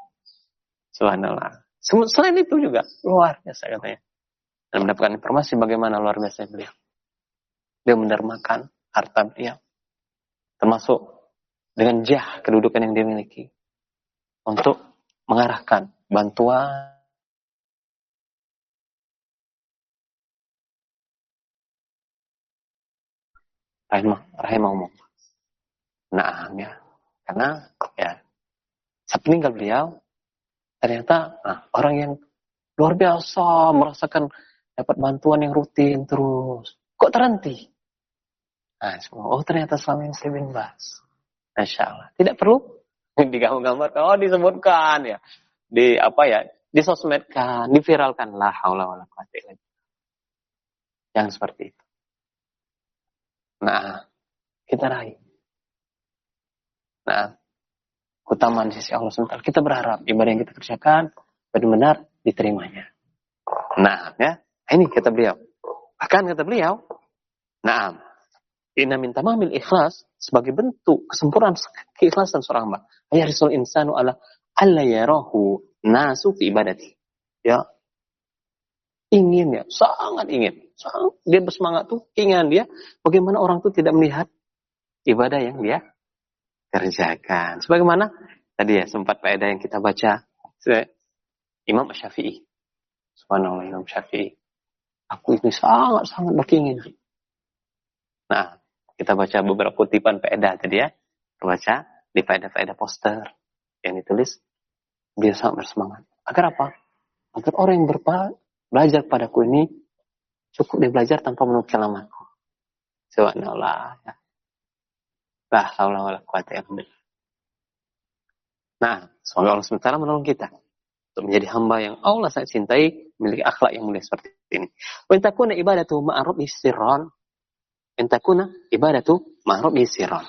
Speaker 1: Subhanallah. Selain itu juga luar biasa katanya. Dan mendapatkan informasi bagaimana luar biasa beliau. Dia mendermakan harta beliau. Termasuk dengan jah kedudukan yang dia miliki. Untuk mengarahkan bantuan rahimah rahimahumullah. Nah, ya. Karena ya saat meninggal beliau ternyata nah, orang yang luar biasa merasakan dapat bantuan yang rutin terus. Kok terhenti? Nah, oh ternyata selama ini saya bin. Masya Allah. Tidak perlu digambar-gambar. Oh disebutkan ya. Di apa ya? Disosmedkan, diviralkan. lah haula wala quwata Jangan seperti itu. Nah, kita raih. Nah, utama di sisi Allah SWT. Kita berharap ibadah yang kita kerjakan benar-benar diterimanya. Nah, ya, ini kata beliau. Akan kata beliau, nah, inna min tamamil ikhlas sebagai bentuk kesempurnaan keikhlasan seorang hamba. Ayarisul insanu ala alla yarahu nasu fi ibadati. Ya. Ingin ya, sangat ingin. Dia bersemangat tuh, ingin dia bagaimana orang tuh tidak melihat ibadah yang dia kerjakan. Sebagaimana tadi ya sempat faedah yang kita baca Imam Syafi'i. Subhanallah Imam Syafi'i. Aku ini sangat-sangat berkeinginan. Nah, kita baca beberapa kutipan faedah tadi ya. Baca di faedah-faedah poster yang ditulis. Dia sangat bersemangat. Agar apa? Agar orang yang berpa, belajar padaku ini cukup dia belajar tanpa menukil namaku. Subhanallah. Ya. La haula illa Nah, semoga Allah SWT menolong kita untuk menjadi hamba yang Allah sangat cintai, memiliki akhlak yang mulia seperti ini. Wa takuna ibadatu ma'ruf sirran. In takuna ibadatu ma'ruf sirran.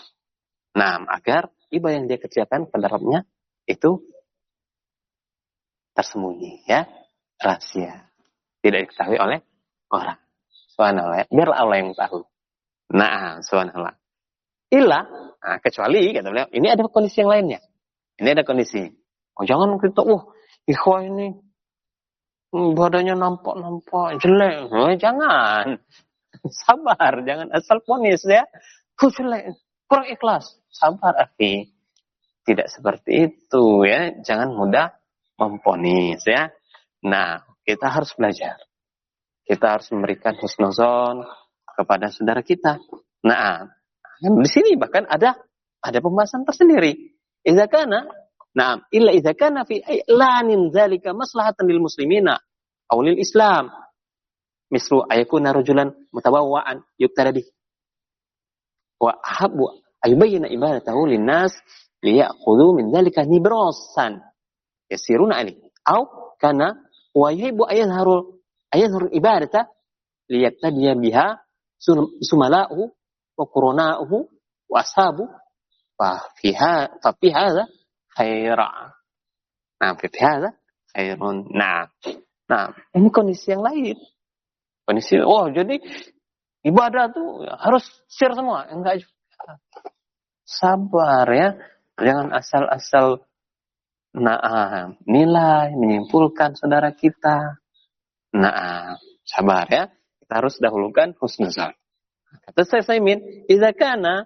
Speaker 1: Nah, agar ibadah yang dia kerjakan pada Rabbnya itu tersembunyi, ya, rahasia. Tidak diketahui oleh orang. Subhanallah. Biarlah Allah yang tahu. Nah, subhanallah. Illa, nah, kecuali, kata beliau, ini ada kondisi yang lainnya. Ini ada kondisi. Oh, jangan kita, oh, ikhwah ini hmm, badannya nampak-nampak jelek. Oh, jangan. Sabar, jangan asal ponis ya. Oh, jelek, kurang ikhlas. Sabar, akhi. Tidak seperti itu ya. Jangan mudah memponis ya. Nah, kita harus belajar. Kita harus memberikan husnuzon kepada saudara kita. Nah, di sini bahkan ada ada pembahasan tersendiri. Idza kana Nah, illa idza kana fi i'lanin dzalika maslahatan lil muslimina aw lil Islam. Mislu ayakuna rajulan mutabawwa'an yuqtada bih. Wa ahabbu ayubayyana ibadatahu lin nas liya'khudhu min dzalika nibrasan yasiruna alih. Aw kana wa yuhibbu ayadharu ayadharu ibadata liyaktadiya biha sumala'uhu wa qurana'uhu wa ashabu fa fiha fa fi khaira. Nah, fi hadha khairun. Nah, nah, ini kondisi yang lain. Kondisi, oh jadi ibadah tuh harus share semua. Enggak. Sabar ya. Jangan asal-asal nah, nilai, menyimpulkan saudara kita. Nah, sabar ya. Kita harus dahulukan husnuzan. Kata saya Saimin, idza kana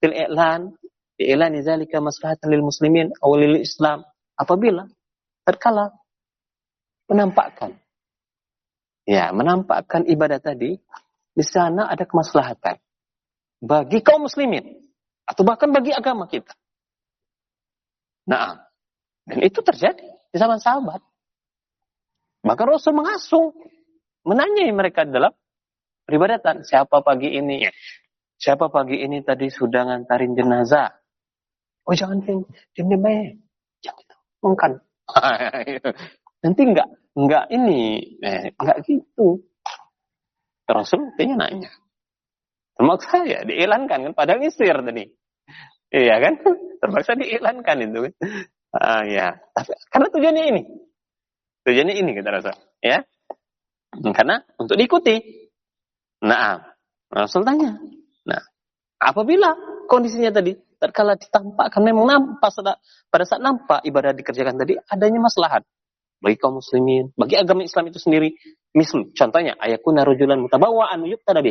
Speaker 1: fil i'lan i'lan zalika maslahatan lil muslimin aw lil Islam apabila terkala menampakkan ya menampakkan ibadah tadi di sana ada kemaslahatan bagi kaum muslimin atau bahkan bagi agama kita. Nah, dan itu terjadi di zaman sahabat. Maka Rasul mengasuh, menanyai mereka dalam peribadatan. Siapa pagi ini? Siapa pagi ini tadi sudah ngantarin jenazah? Oh jangan diam diam aja. Jangan itu. Mengkan. Nanti enggak enggak ini eh, enggak gitu. Rasul kayaknya nanya. Termaksa ya diiklankan kan padahal istir tadi. Iya kan? Terpaksa diiklankan itu kan. Ah ya, tapi karena tujuannya ini. Tujuannya ini kita rasa, ya. Karena untuk diikuti. Nah, Rasul tanya. Nah, apabila kondisinya tadi tatkala ditampakkan memang nampak pada saat nampak ibadah dikerjakan tadi adanya maslahat bagi kaum muslimin, bagi agama Islam itu sendiri. Misal, contohnya ayakuna rajulan mutabawwa'an yuqtada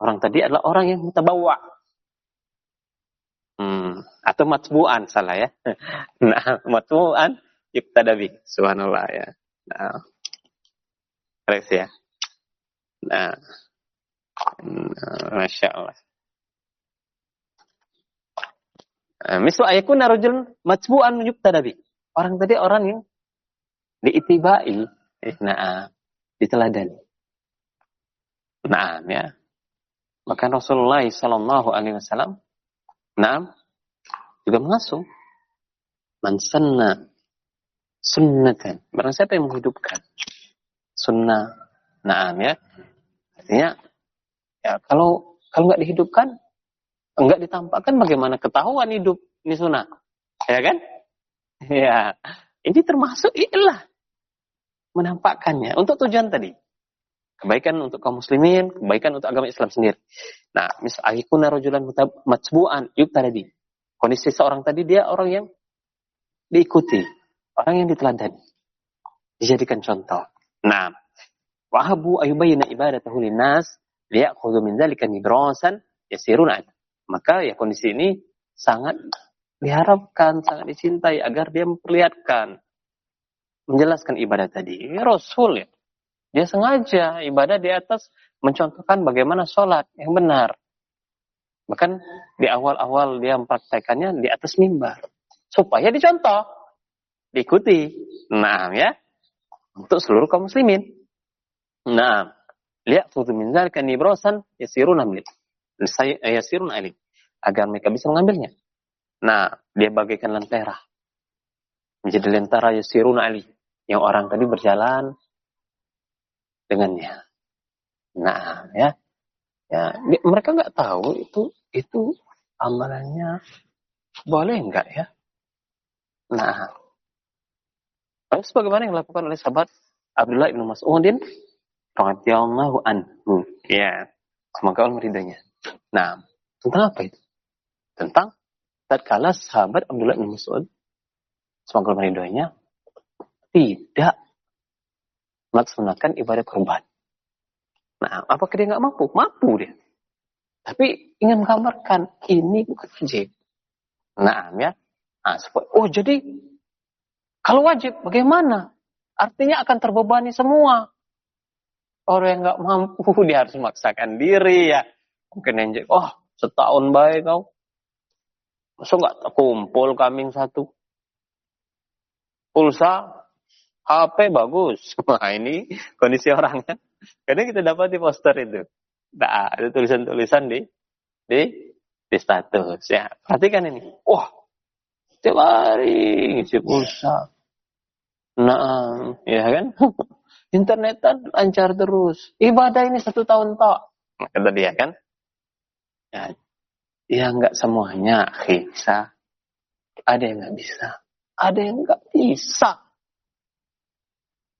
Speaker 1: Orang tadi adalah orang yang mutabawa. Hmm, atau matbu'an salah ya. Nah, matbu'an yuqtada Subhanallah ya. Nah. Koreksi ya. Nah. Masya Allah. Eh, misal ayakun rajul matbu'an yuktada Orang tadi orang yang diitibai, nah, diteladani. Nah, ya. Maka Rasulullah Sallallahu Alaihi Wasallam, nah, juga mengasuh man sanna sunnatan. Barang siapa yang menghidupkan sunnah, naam ya. Artinya, ya kalau kalau nggak dihidupkan, nggak ditampakkan bagaimana ketahuan hidup ini sunnah, ya kan? Ya, ini termasuk ilah menampakkannya untuk tujuan tadi. Kebaikan untuk kaum muslimin, kebaikan untuk agama Islam sendiri. Nah, misalnya ayikuna rajulan matbu'an yuk tadi. Kondisi seorang tadi dia orang yang diikuti, orang yang diteladani. Dijadikan contoh. Nah, wahabu ayubayna ibadatahu linnas liya'khudhu min dzalika nibrasan yasirun Maka ya kondisi ini sangat diharapkan, sangat dicintai agar dia memperlihatkan menjelaskan ibadah tadi. Rasul ya. Dia sengaja ibadah di atas mencontohkan bagaimana sholat yang benar. Bahkan di awal-awal dia mempraktekannya di atas mimbar. Supaya dicontoh. Diikuti. Nah ya. Untuk seluruh kaum muslimin. Nah. Lihat tuh min zalika nibrosan yasirun amlil. Yasirun alim. Agar mereka bisa mengambilnya. Nah, dia bagaikan lentera. Menjadi lentera yasirun alim yang orang tadi berjalan dengannya. Nah, ya, ya mereka nggak tahu itu itu amalannya boleh nggak ya? Nah, lalu sebagaimana yang dilakukan oleh sahabat Abdullah bin Mas'udin radhiyallahu anhu. Ya, semoga Allah meridainya. Nah, tentang apa itu? Tentang tatkala sahabat Abdullah bin Mas'ud semoga Allah meridainya tidak melaksanakan ibadah kurban. Nah, apakah dia nggak mampu? Mampu dia. Tapi ingin menggambarkan ini bukan wajib. Nah, ya. Nah, supaya, oh jadi kalau wajib bagaimana? Artinya akan terbebani semua. Orang yang nggak mampu dia harus memaksakan diri ya. Mungkin yang oh setahun baik kau. Masa nggak kumpul kambing satu? Pulsa HP bagus. Wah ini kondisi orangnya. Kadang kita dapat di poster itu. Nah, ada tulisan-tulisan di di di status ya. Perhatikan ini. Wah, tiap hari ngisi pulsa. Nah, ya kan? Internetan lancar terus. Ibadah ini satu tahun tok. Kata dia kan. Ya, ya nggak semuanya bisa. Ada yang nggak bisa. Ada yang nggak bisa.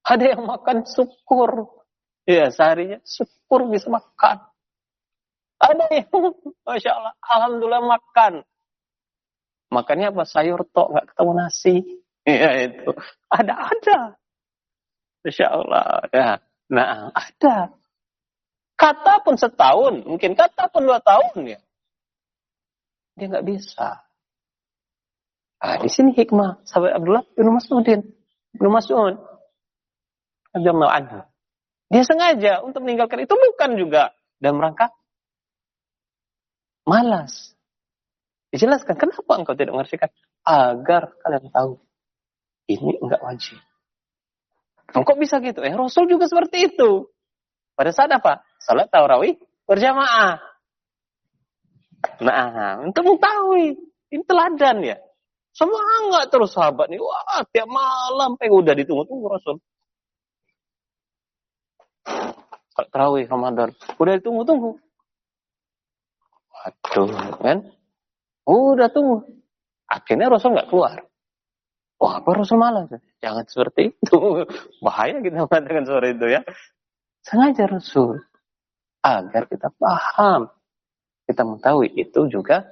Speaker 1: Ada yang makan syukur. Ya, seharinya syukur bisa makan. Ada yang, Masya Allah, Alhamdulillah makan. Makannya apa? Sayur tok, nggak ketemu nasi. Ya, itu. Ada, ada. Masya Allah. Ya. Nah, ada. Kata pun setahun, mungkin kata pun dua tahun ya. Dia nggak bisa. Nah, di sini hikmah sahabat Abdullah bin Mas'udin. Bin Mas'ud anhu. Dia sengaja untuk meninggalkan itu bukan juga dalam rangka malas. Dijelaskan kenapa engkau tidak mengerjakan agar kalian tahu ini enggak wajib. Engkau bisa gitu. Eh Rasul juga seperti itu. Pada saat apa? Salat tarawih berjamaah. Nah, untuk mengetahui ini teladan ya. Semangat terus sahabat nih. Wah, tiap malam pengen udah ditunggu-tunggu Rasul. Terawih Ramadan. Udah ditunggu-tunggu. Waduh, kan? Udah tunggu. Akhirnya Rasul nggak keluar. Wah, apa Rasul malas? Jangan seperti itu. Bahaya kita mengatakan seperti itu ya. Sengaja Rasul. Agar kita paham. Kita mengetahui itu juga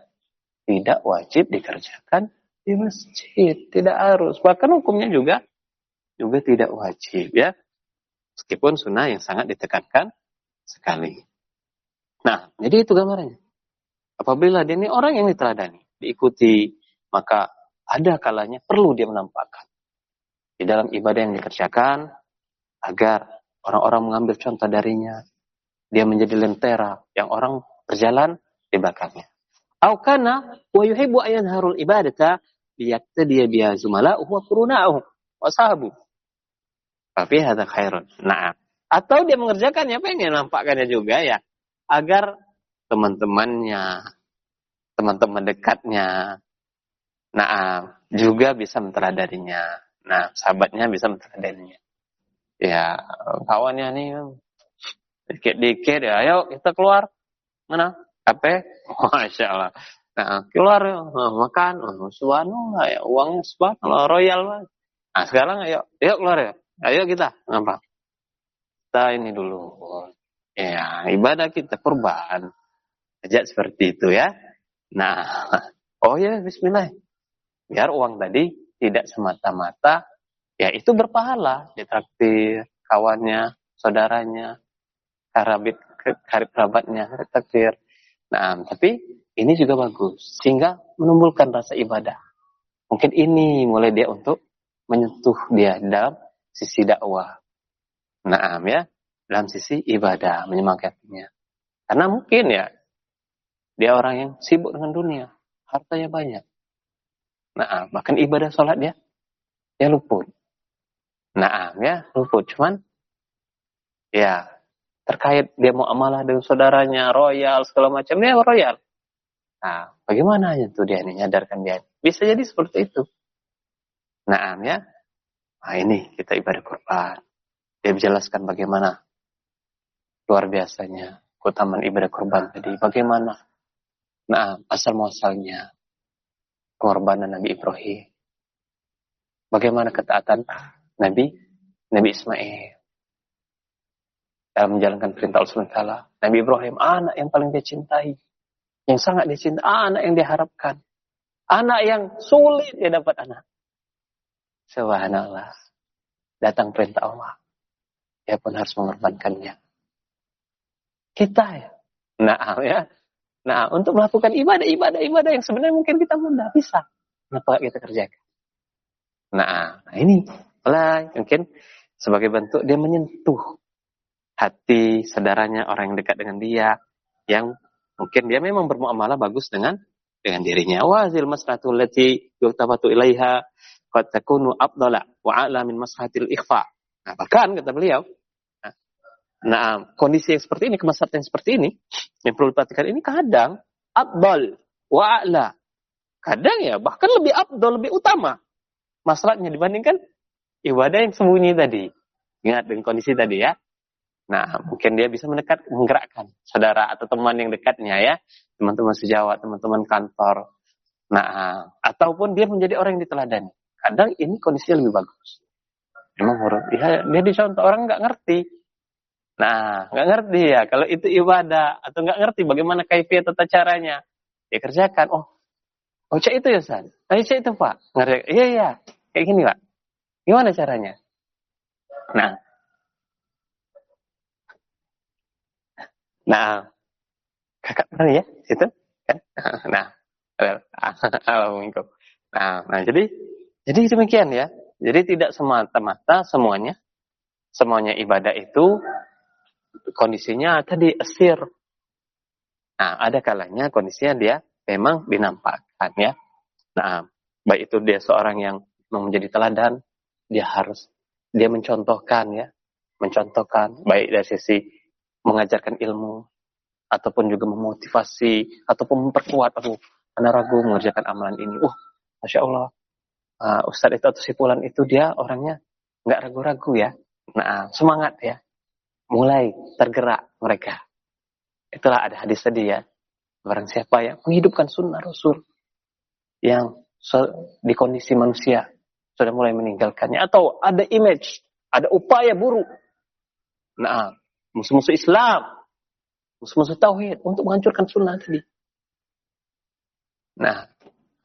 Speaker 1: tidak wajib dikerjakan di masjid. Tidak harus. Bahkan hukumnya juga juga tidak wajib ya. Meskipun sunnah yang sangat ditekankan sekali. Nah, jadi itu gambarnya. Apabila dia ini orang yang diteladani, diikuti, maka ada kalanya perlu dia menampakkan. Di dalam ibadah yang dikerjakan, agar orang-orang mengambil contoh darinya. Dia menjadi lentera yang orang berjalan di belakangnya. Aukana wa yuhibbu ayan harul ibadata liyaktadiya biha zumala'uhu wa quruna'uhu wa sahabu. Tapi ada khairun. Nah, atau dia mengerjakannya pengen nampakkannya juga ya agar teman-temannya, teman-teman dekatnya, nah juga bisa menteladaninya. Nah, sahabatnya bisa menteladaninya. Ya, kawannya nih dikit-dikit ya, ayo kita keluar. Mana? Apa? Masya Allah. Nah, keluar oh, makan, oh, subhanallah ya, uangnya subhanallah royal banget. Nah, sekarang ayo, ayo keluar ya. Ayo kita, ngapa? Kita ini dulu. Ya, ibadah kita kurban. Ajak seperti itu ya. Nah, oh ya bismillah. Biar uang tadi tidak semata-mata ya itu berpahala ditraktir kawannya, saudaranya, karabit karib kerabatnya, takdir. Nah, tapi ini juga bagus sehingga menumbuhkan rasa ibadah. Mungkin ini mulai dia untuk menyentuh dia dalam sisi dakwah. Naam ya, dalam sisi ibadah menyemangatinya. Karena mungkin ya dia orang yang sibuk dengan dunia, hartanya banyak. Nah, bahkan ibadah sholat dia, dia luput. Nah, ya luput. Cuman ya terkait dia mau amalah dengan saudaranya, royal segala macam, dia royal. Nah, bagaimana itu dia ini nyadarkan dia? Bisa jadi seperti itu. Nah, ya. Nah, ini kita ibadah kurban. Dia menjelaskan bagaimana luar biasanya keutamaan ibadah kurban tadi. Bagaimana? Nah, asal muasalnya pengorbanan Nabi Ibrahim. Bagaimana ketaatan Nabi Nabi Ismail dalam menjalankan perintah Allah SWT. Nabi Ibrahim anak yang paling dia cintai yang sangat dicintai, anak yang diharapkan. Anak yang sulit dia dapat anak. Subhanallah. Datang perintah Allah. Dia pun harus mengorbankannya. Kita ya. Nah, ya. Nah, untuk melakukan ibadah, ibadah, ibadah yang sebenarnya mungkin kita mudah bisa. Kenapa kita kerjakan? Nah, ini mulai mungkin sebagai bentuk dia menyentuh hati saudaranya, orang yang dekat dengan dia, yang Mungkin dia memang bermuamalah bagus dengan dengan dirinya. Wazil maslahatul lati yutabatu ilaiha qad takunu afdala wa a'la min maslahatil ikhfa. Nah, bahkan kata beliau, nah kondisi yang seperti ini, kemaslahatan yang seperti ini, yang perlu diperhatikan ini kadang afdal wa a'la. Kadang ya bahkan lebih afdal, lebih utama masalahnya dibandingkan ibadah yang sembunyi tadi. Ingat dengan kondisi tadi ya. Nah, mungkin dia bisa mendekat, menggerakkan saudara atau teman yang dekatnya ya, teman-teman sejawat, teman-teman kantor. Nah, ataupun dia menjadi orang yang diteladani. Kadang ini kondisinya lebih bagus. Memang huruf, ya, dia dicontoh orang nggak ngerti. Nah, nggak ngerti ya, kalau itu ibadah atau nggak ngerti bagaimana kaifiyah tata caranya, dia kerjakan. Oh, oh cek itu ya San. Oh, cek itu Pak. Ngerti? Iya iya, kayak gini Pak. Gimana caranya? Nah, Nah, kakak pernah ya itu kan? Nah, alhamdulillah. Nah, nah jadi jadi demikian ya. Jadi tidak semata-mata semuanya semuanya ibadah itu kondisinya tadi esir. Nah, ada kalanya kondisinya dia memang dinampakkan ya. Nah, baik itu dia seorang yang mau menjadi teladan, dia harus dia mencontohkan ya, mencontohkan baik dari sisi mengajarkan ilmu ataupun juga memotivasi ataupun memperkuat aku karena ragu mengerjakan amalan ini. Uh, masya Allah, uh, Ustadz itu atau sipulan itu dia orangnya nggak ragu-ragu ya. Nah, semangat ya. Mulai tergerak mereka. Itulah ada hadis tadi ya. Barang siapa yang menghidupkan sunnah Rasul yang di kondisi manusia sudah mulai meninggalkannya atau ada image, ada upaya buruk. Nah, musuh-musuh Islam, musuh-musuh tauhid untuk menghancurkan sunnah tadi. Nah,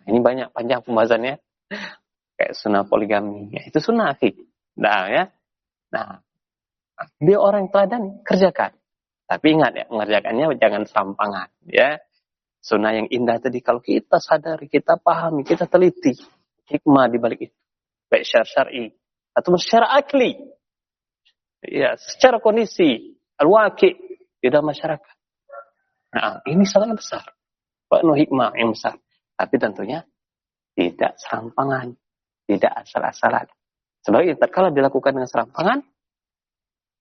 Speaker 1: ini banyak panjang pembahasannya. Kayak sunnah poligami, ya, itu sunnah sih. Nah, ya. Nah, dia orang yang teladan, kerjakan. Tapi ingat ya, mengerjakannya jangan sampangan, ya. Sunnah yang indah tadi, kalau kita sadari, kita pahami, kita teliti, hikmah di balik itu. Baik secara syar'i, atau secara akli. Ya, secara kondisi, al-waqi di dalam masyarakat. Nah, ini sangat besar. Penuh hikmah yang besar. Tapi tentunya tidak serampangan, tidak asal-asalan. Sebaliknya tatkala dilakukan dengan serampangan,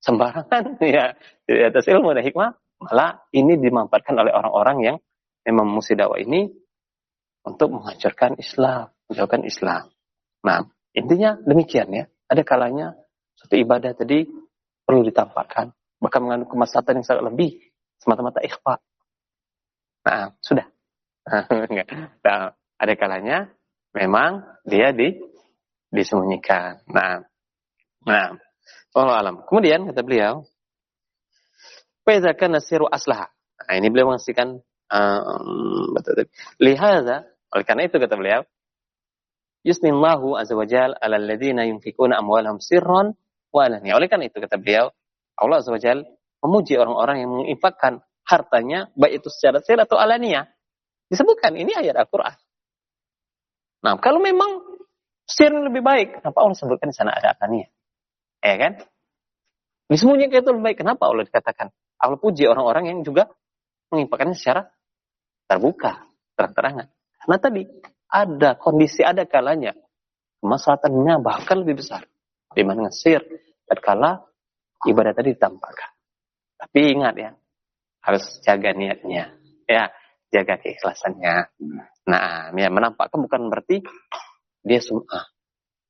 Speaker 1: sembarangan ya di atas ilmu dan hikmah, malah ini dimanfaatkan oleh orang-orang yang memang musuh dakwah ini untuk menghancurkan Islam, menjauhkan Islam. Nah, intinya demikian ya. Ada kalanya suatu ibadah tadi perlu ditampakkan, bahkan mengandung kemaslahatan yang sangat lebih semata-mata ikhfa. Nah, sudah. nah, ada kalanya memang dia di disembunyikan. Nah, nah, Allah alam. Kemudian kata beliau, Faizakan nasiru aslah. Nah, ini beliau mengasihkan um, betul. Lihaza, oleh karena itu kata beliau, Yusnillahu azza wajal ala alladhina yunfikuna amwalahum sirran wa alaniya. Oleh karena itu kata beliau, Allah azza wajal memuji orang-orang yang menginfakkan hartanya baik itu secara sir atau alania. Disebutkan ini ayat Al-Qur'an. Nah, kalau memang sir lebih baik, kenapa Allah sebutkan di sana ada alania? Ya kan? Disembunyikan itu lebih baik. Kenapa Allah dikatakan? Allah puji orang-orang yang juga menginfakkannya secara terbuka, terang-terangan. Karena tadi ada kondisi, ada kalanya kemaslahatannya bahkan lebih besar. Di mana sir, kala ibadah tadi ditampakkan. Tapi ingat ya, harus jaga niatnya. Ya, jaga keikhlasannya. Nah, ya menampakkan bukan berarti dia sum'ah.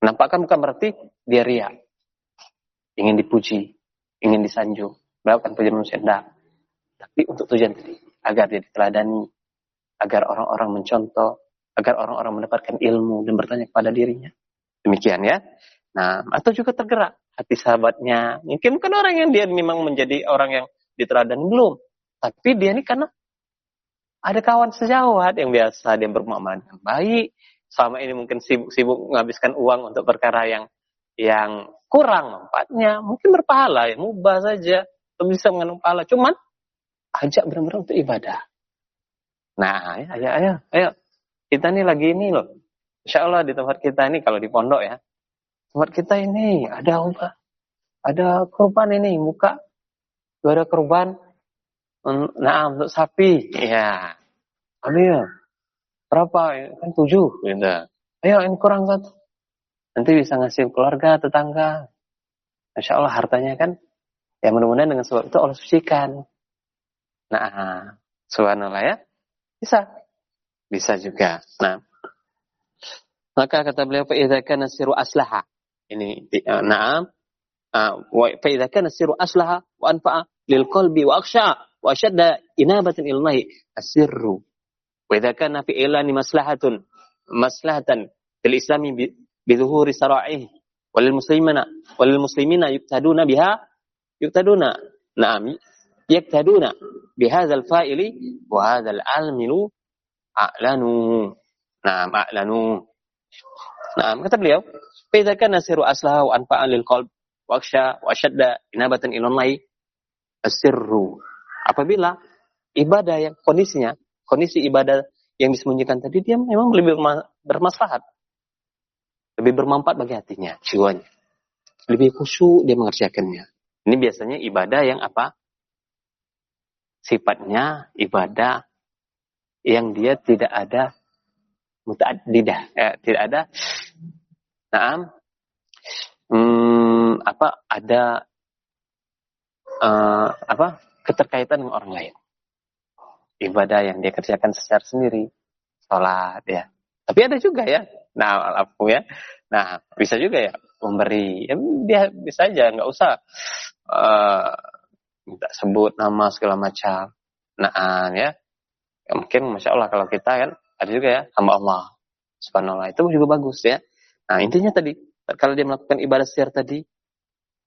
Speaker 1: Menampakkan bukan berarti dia ria. Ingin dipuji, ingin disanjung, melakukan pujian manusia. Tidak. Tapi untuk tujuan tadi, agar dia diteladani, agar orang-orang mencontoh, agar orang-orang mendapatkan ilmu dan bertanya kepada dirinya. Demikian ya. Nah, atau juga tergerak hati sahabatnya. Mungkin bukan orang yang dia memang menjadi orang yang diteladani belum. Tapi dia ini karena ada kawan sejawat yang biasa dia bermuamalah dengan baik. Selama ini mungkin sibuk-sibuk menghabiskan uang untuk perkara yang yang kurang manfaatnya. Mungkin berpahala ya, mubah saja. Bisa mengandung pahala. Cuman ajak benar-benar untuk ibadah. Nah, ayo, ayo, ayo, ayo. Kita ini lagi ini loh. Insya Allah di tempat kita ini kalau di pondok ya. Tempat kita ini ada apa? Ada korban ini muka. Ada korban. Nah, untuk sapi. Ya. Ya. Berapa? Kan tujuh. Gitu. Ayo ini kurang satu Nanti bisa ngasih keluarga, tetangga. Insya Allah hartanya kan. Ya mudah-mudahan dengan sebab itu Allah sucikan. Nah, subhanallah ya. Bisa. Bisa juga. Nah, maka kata beliau فإذا كان السر أصلح ini نعم فإذا كان السر أصلح وأنفع للقلب وأخشى وأشد إنابة إلى الله السر وإذا كان في إعلان مصلحة bizuhuri sara'ih walil muslimina walil muslimina yuktaduna biha yuktaduna na'am yuqtaduna bihadzal fa'ili wa hadzal almilu a'lanu na'am a'lanu na'am kata beliau fa idza kana siru aslaha wa anfa'an lil qalb wa aksha wa shadda inabatan ilallahi asirru apabila ibadah yang kondisinya kondisi ibadah yang disembunyikan tadi dia memang lebih bermaslahat. Lebih bermanfaat bagi hatinya, jiwanya. Lebih khusyuk dia mengerjakannya. Ini biasanya ibadah yang apa? Sifatnya ibadah yang dia tidak ada mutaaddidah, ya, tidak ada naam hmm, apa ada uh, apa keterkaitan dengan orang lain. Ibadah yang dia kerjakan secara sendiri, sholat ya. Tapi ada juga ya, nah aku ya, nah bisa juga ya memberi, ya, dia bisa aja nggak usah uh, minta sebut nama segala macam. Nah ya, Ya, mungkin masya Allah kalau kita kan ada juga ya hamba Allah subhanallah itu juga bagus ya. Nah intinya tadi kalau dia melakukan ibadah siar tadi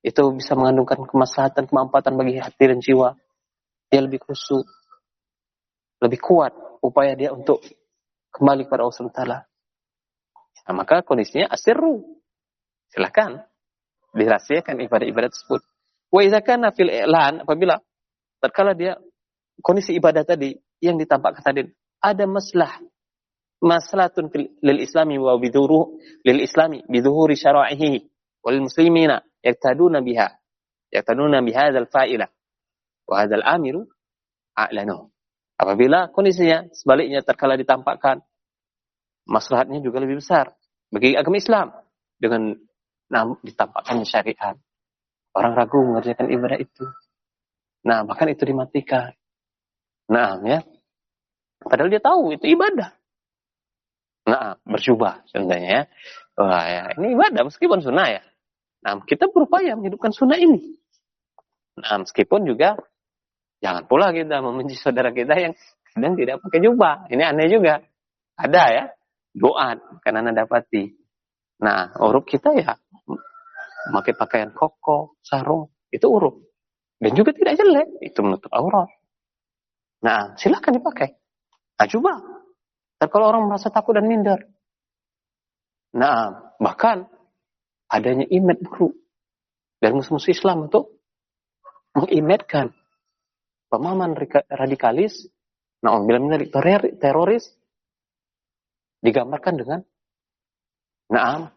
Speaker 1: itu bisa mengandungkan kemaslahatan kemanfaatan bagi hati dan jiwa. Dia lebih khusyuk, lebih kuat upaya dia untuk kembali kepada Allah SWT. Nah, maka kondisinya asirru. Silakan dirahasiakan ibadah-ibadah tersebut. Wa idza kana fil i'lan apabila tatkala dia kondisi ibadah tadi yang ditampakkan tadi ada maslah maslahatun lil islami wa bidhuruh lil islami bidhuhuri syara'ihi wal muslimina yaktaduna biha yaktaduna bihadzal fa'ila wa hadzal amiru a'lanu apabila kondisinya sebaliknya terkala ditampakkan maslahatnya juga lebih besar bagi agama Islam dengan Nah, ditampakkannya syariat. Orang ragu mengerjakan ibadah itu. Nah, bahkan itu dimatikan. Nah, ya. Padahal dia tahu itu ibadah. Nah, berjubah contohnya ya. Wah, ya, ini ibadah meskipun sunnah ya. Nah, kita berupaya menghidupkan sunnah ini. Nah, meskipun juga jangan pula kita membenci saudara kita yang sedang tidak pakai jubah. Ini aneh juga. Ada ya. Doa karena dapati. Nah, urup kita ya memakai pakaian koko, sarung, itu urup. Dan juga tidak jelek, itu menutup aurat. Nah, silakan dipakai. Nah, coba. Dan kalau orang merasa takut dan minder. Nah, bahkan adanya imet buruk dari musuh-musuh Islam untuk mengimetkan pemahaman radikalis, nah bila teroris digambarkan dengan naam,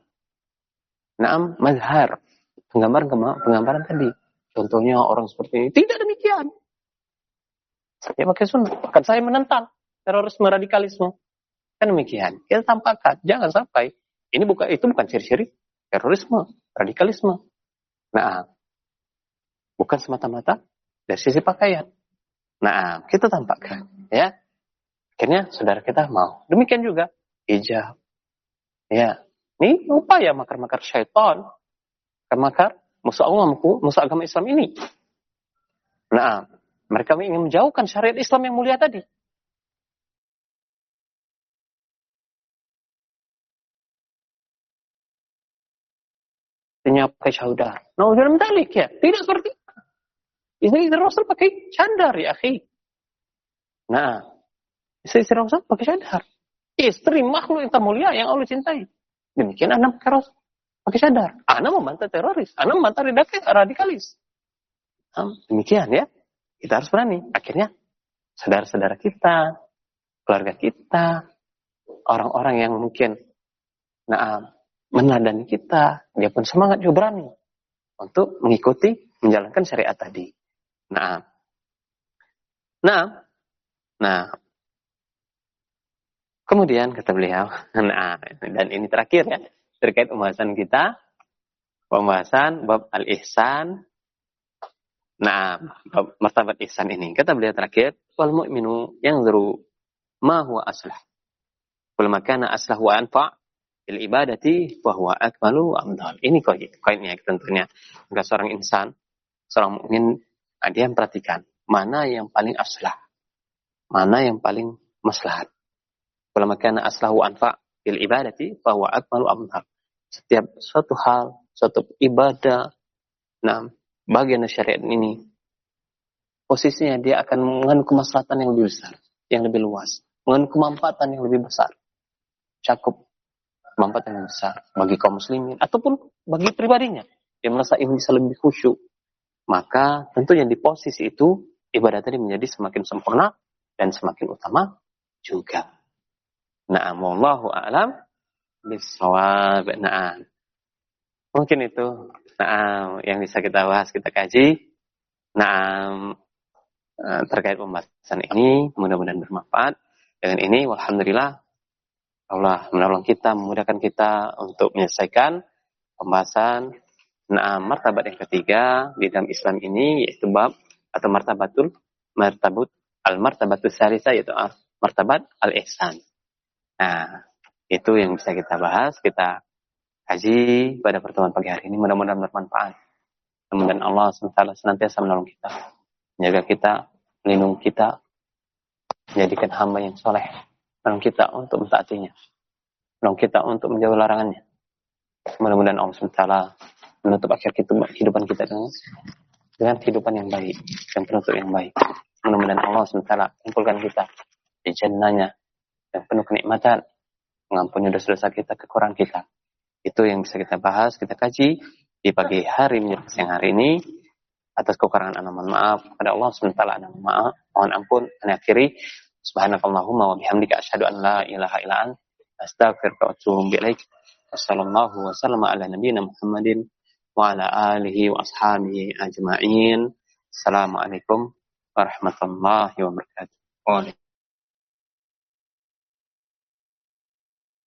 Speaker 1: naam mazhar, penggambaran penggambaran tadi. Contohnya orang seperti ini tidak demikian. Saya pakai sunnah, bahkan saya menentang terorisme radikalisme. Kan demikian. Kita tampakkan, jangan sampai ini bukan itu bukan ciri-ciri terorisme, radikalisme. Nah, bukan semata-mata dari sisi pakaian. Nah, kita tampakkan, ya. Akhirnya saudara kita mau. Demikian juga hijab. Ya, ini upaya makar-makar syaitan, makar musuh Allah, musuh agama Islam ini. Nah, mereka ingin menjauhkan syariat Islam yang mulia tadi. Artinya pakai syaudah. Nah, dalam dalik ya. Tidak seperti itu. Istri Rasul pakai cadar ya, akhi. Nah, istri Rasul pakai cadar. Istri makhluk yang termulia yang Allah cintai. Demikian anak Rasul. Pakai cadar. Anak membantah teroris. Anak membantah radikalis. Demikian ya. Kita harus berani. Akhirnya, saudara-saudara kita, keluarga kita, orang-orang yang mungkin nah, meneladani kita, dia pun semangat juga berani untuk mengikuti menjalankan syariat tadi. Nah, nah, nah, kemudian kata beliau, nah, dan ini terakhir ya terkait pembahasan kita, pembahasan bab al ihsan. Nah, bab martabat ihsan ini kata beliau terakhir, wal mu'minu yang zuru ma huwa aslah. Kul makana aslah wa anfa' il ibadati bahwa akmalu amdal. Ini koinnya tentunya. Enggak seorang insan, seorang mukmin nah dia memperhatikan mana yang paling aslah, mana yang paling maslahat. Kalau makanya aslahu anfa il ibadati bahwa akmalu amdal. Setiap suatu hal, suatu ibadah, nah bagian syariat ini posisinya dia akan mengandung kemaslahatan yang lebih besar, yang lebih luas, mengandung kemanfaatan yang lebih besar, cakup manfaat yang besar bagi kaum muslimin ataupun bagi pribadinya yang merasa ini bisa lebih khusyuk maka tentunya di posisi itu ibadah tadi menjadi semakin sempurna dan semakin utama juga. Nah, wallahu a'lam bisawab. Nah, mungkin itu nah yang bisa kita bahas, kita kaji. Nah, terkait pembahasan ini mudah-mudahan bermanfaat. Dengan ini, alhamdulillah Allah menolong kita, memudahkan kita untuk menyelesaikan pembahasan nah, martabat yang ketiga di dalam Islam ini yaitu bab atau martabatul martabat al martabatul salisa yaitu martabat al ihsan. Nah, itu yang bisa kita bahas, kita kaji pada pertemuan pagi hari ini mudah-mudahan bermanfaat. Mudah-mudahan Allah SWT senantiasa menolong kita, menjaga kita, melindungi kita, menjadikan hamba yang soleh menolong kita untuk mentaatinya. Menolong kita untuk menjauh larangannya. Mudah-mudahan Allah SWT menutup akhir kehidupan kita dengan, dengan kehidupan yang baik dan penutup yang baik. Mudah-mudahan Allah SWT kumpulkan kita di jannahnya dan penuh kenikmatan, mengampuni dosa-dosa kita, kekurangan kita. Itu yang bisa kita bahas, kita kaji di pagi hari menjelang siang hari ini atas kekurangan anak mohon maaf pada Allah SWT anak maaf mohon ampun dan akhiri Subhanakallahumma wa bihamdika asyhadu an la ilaha illa ant astaghfiruka wa atubu ilaik. Wasallam ala Muhammadin wa ala alihi wa ashabihi ajma'in. Assalamualaikum warahmatullahi wabarakatuh.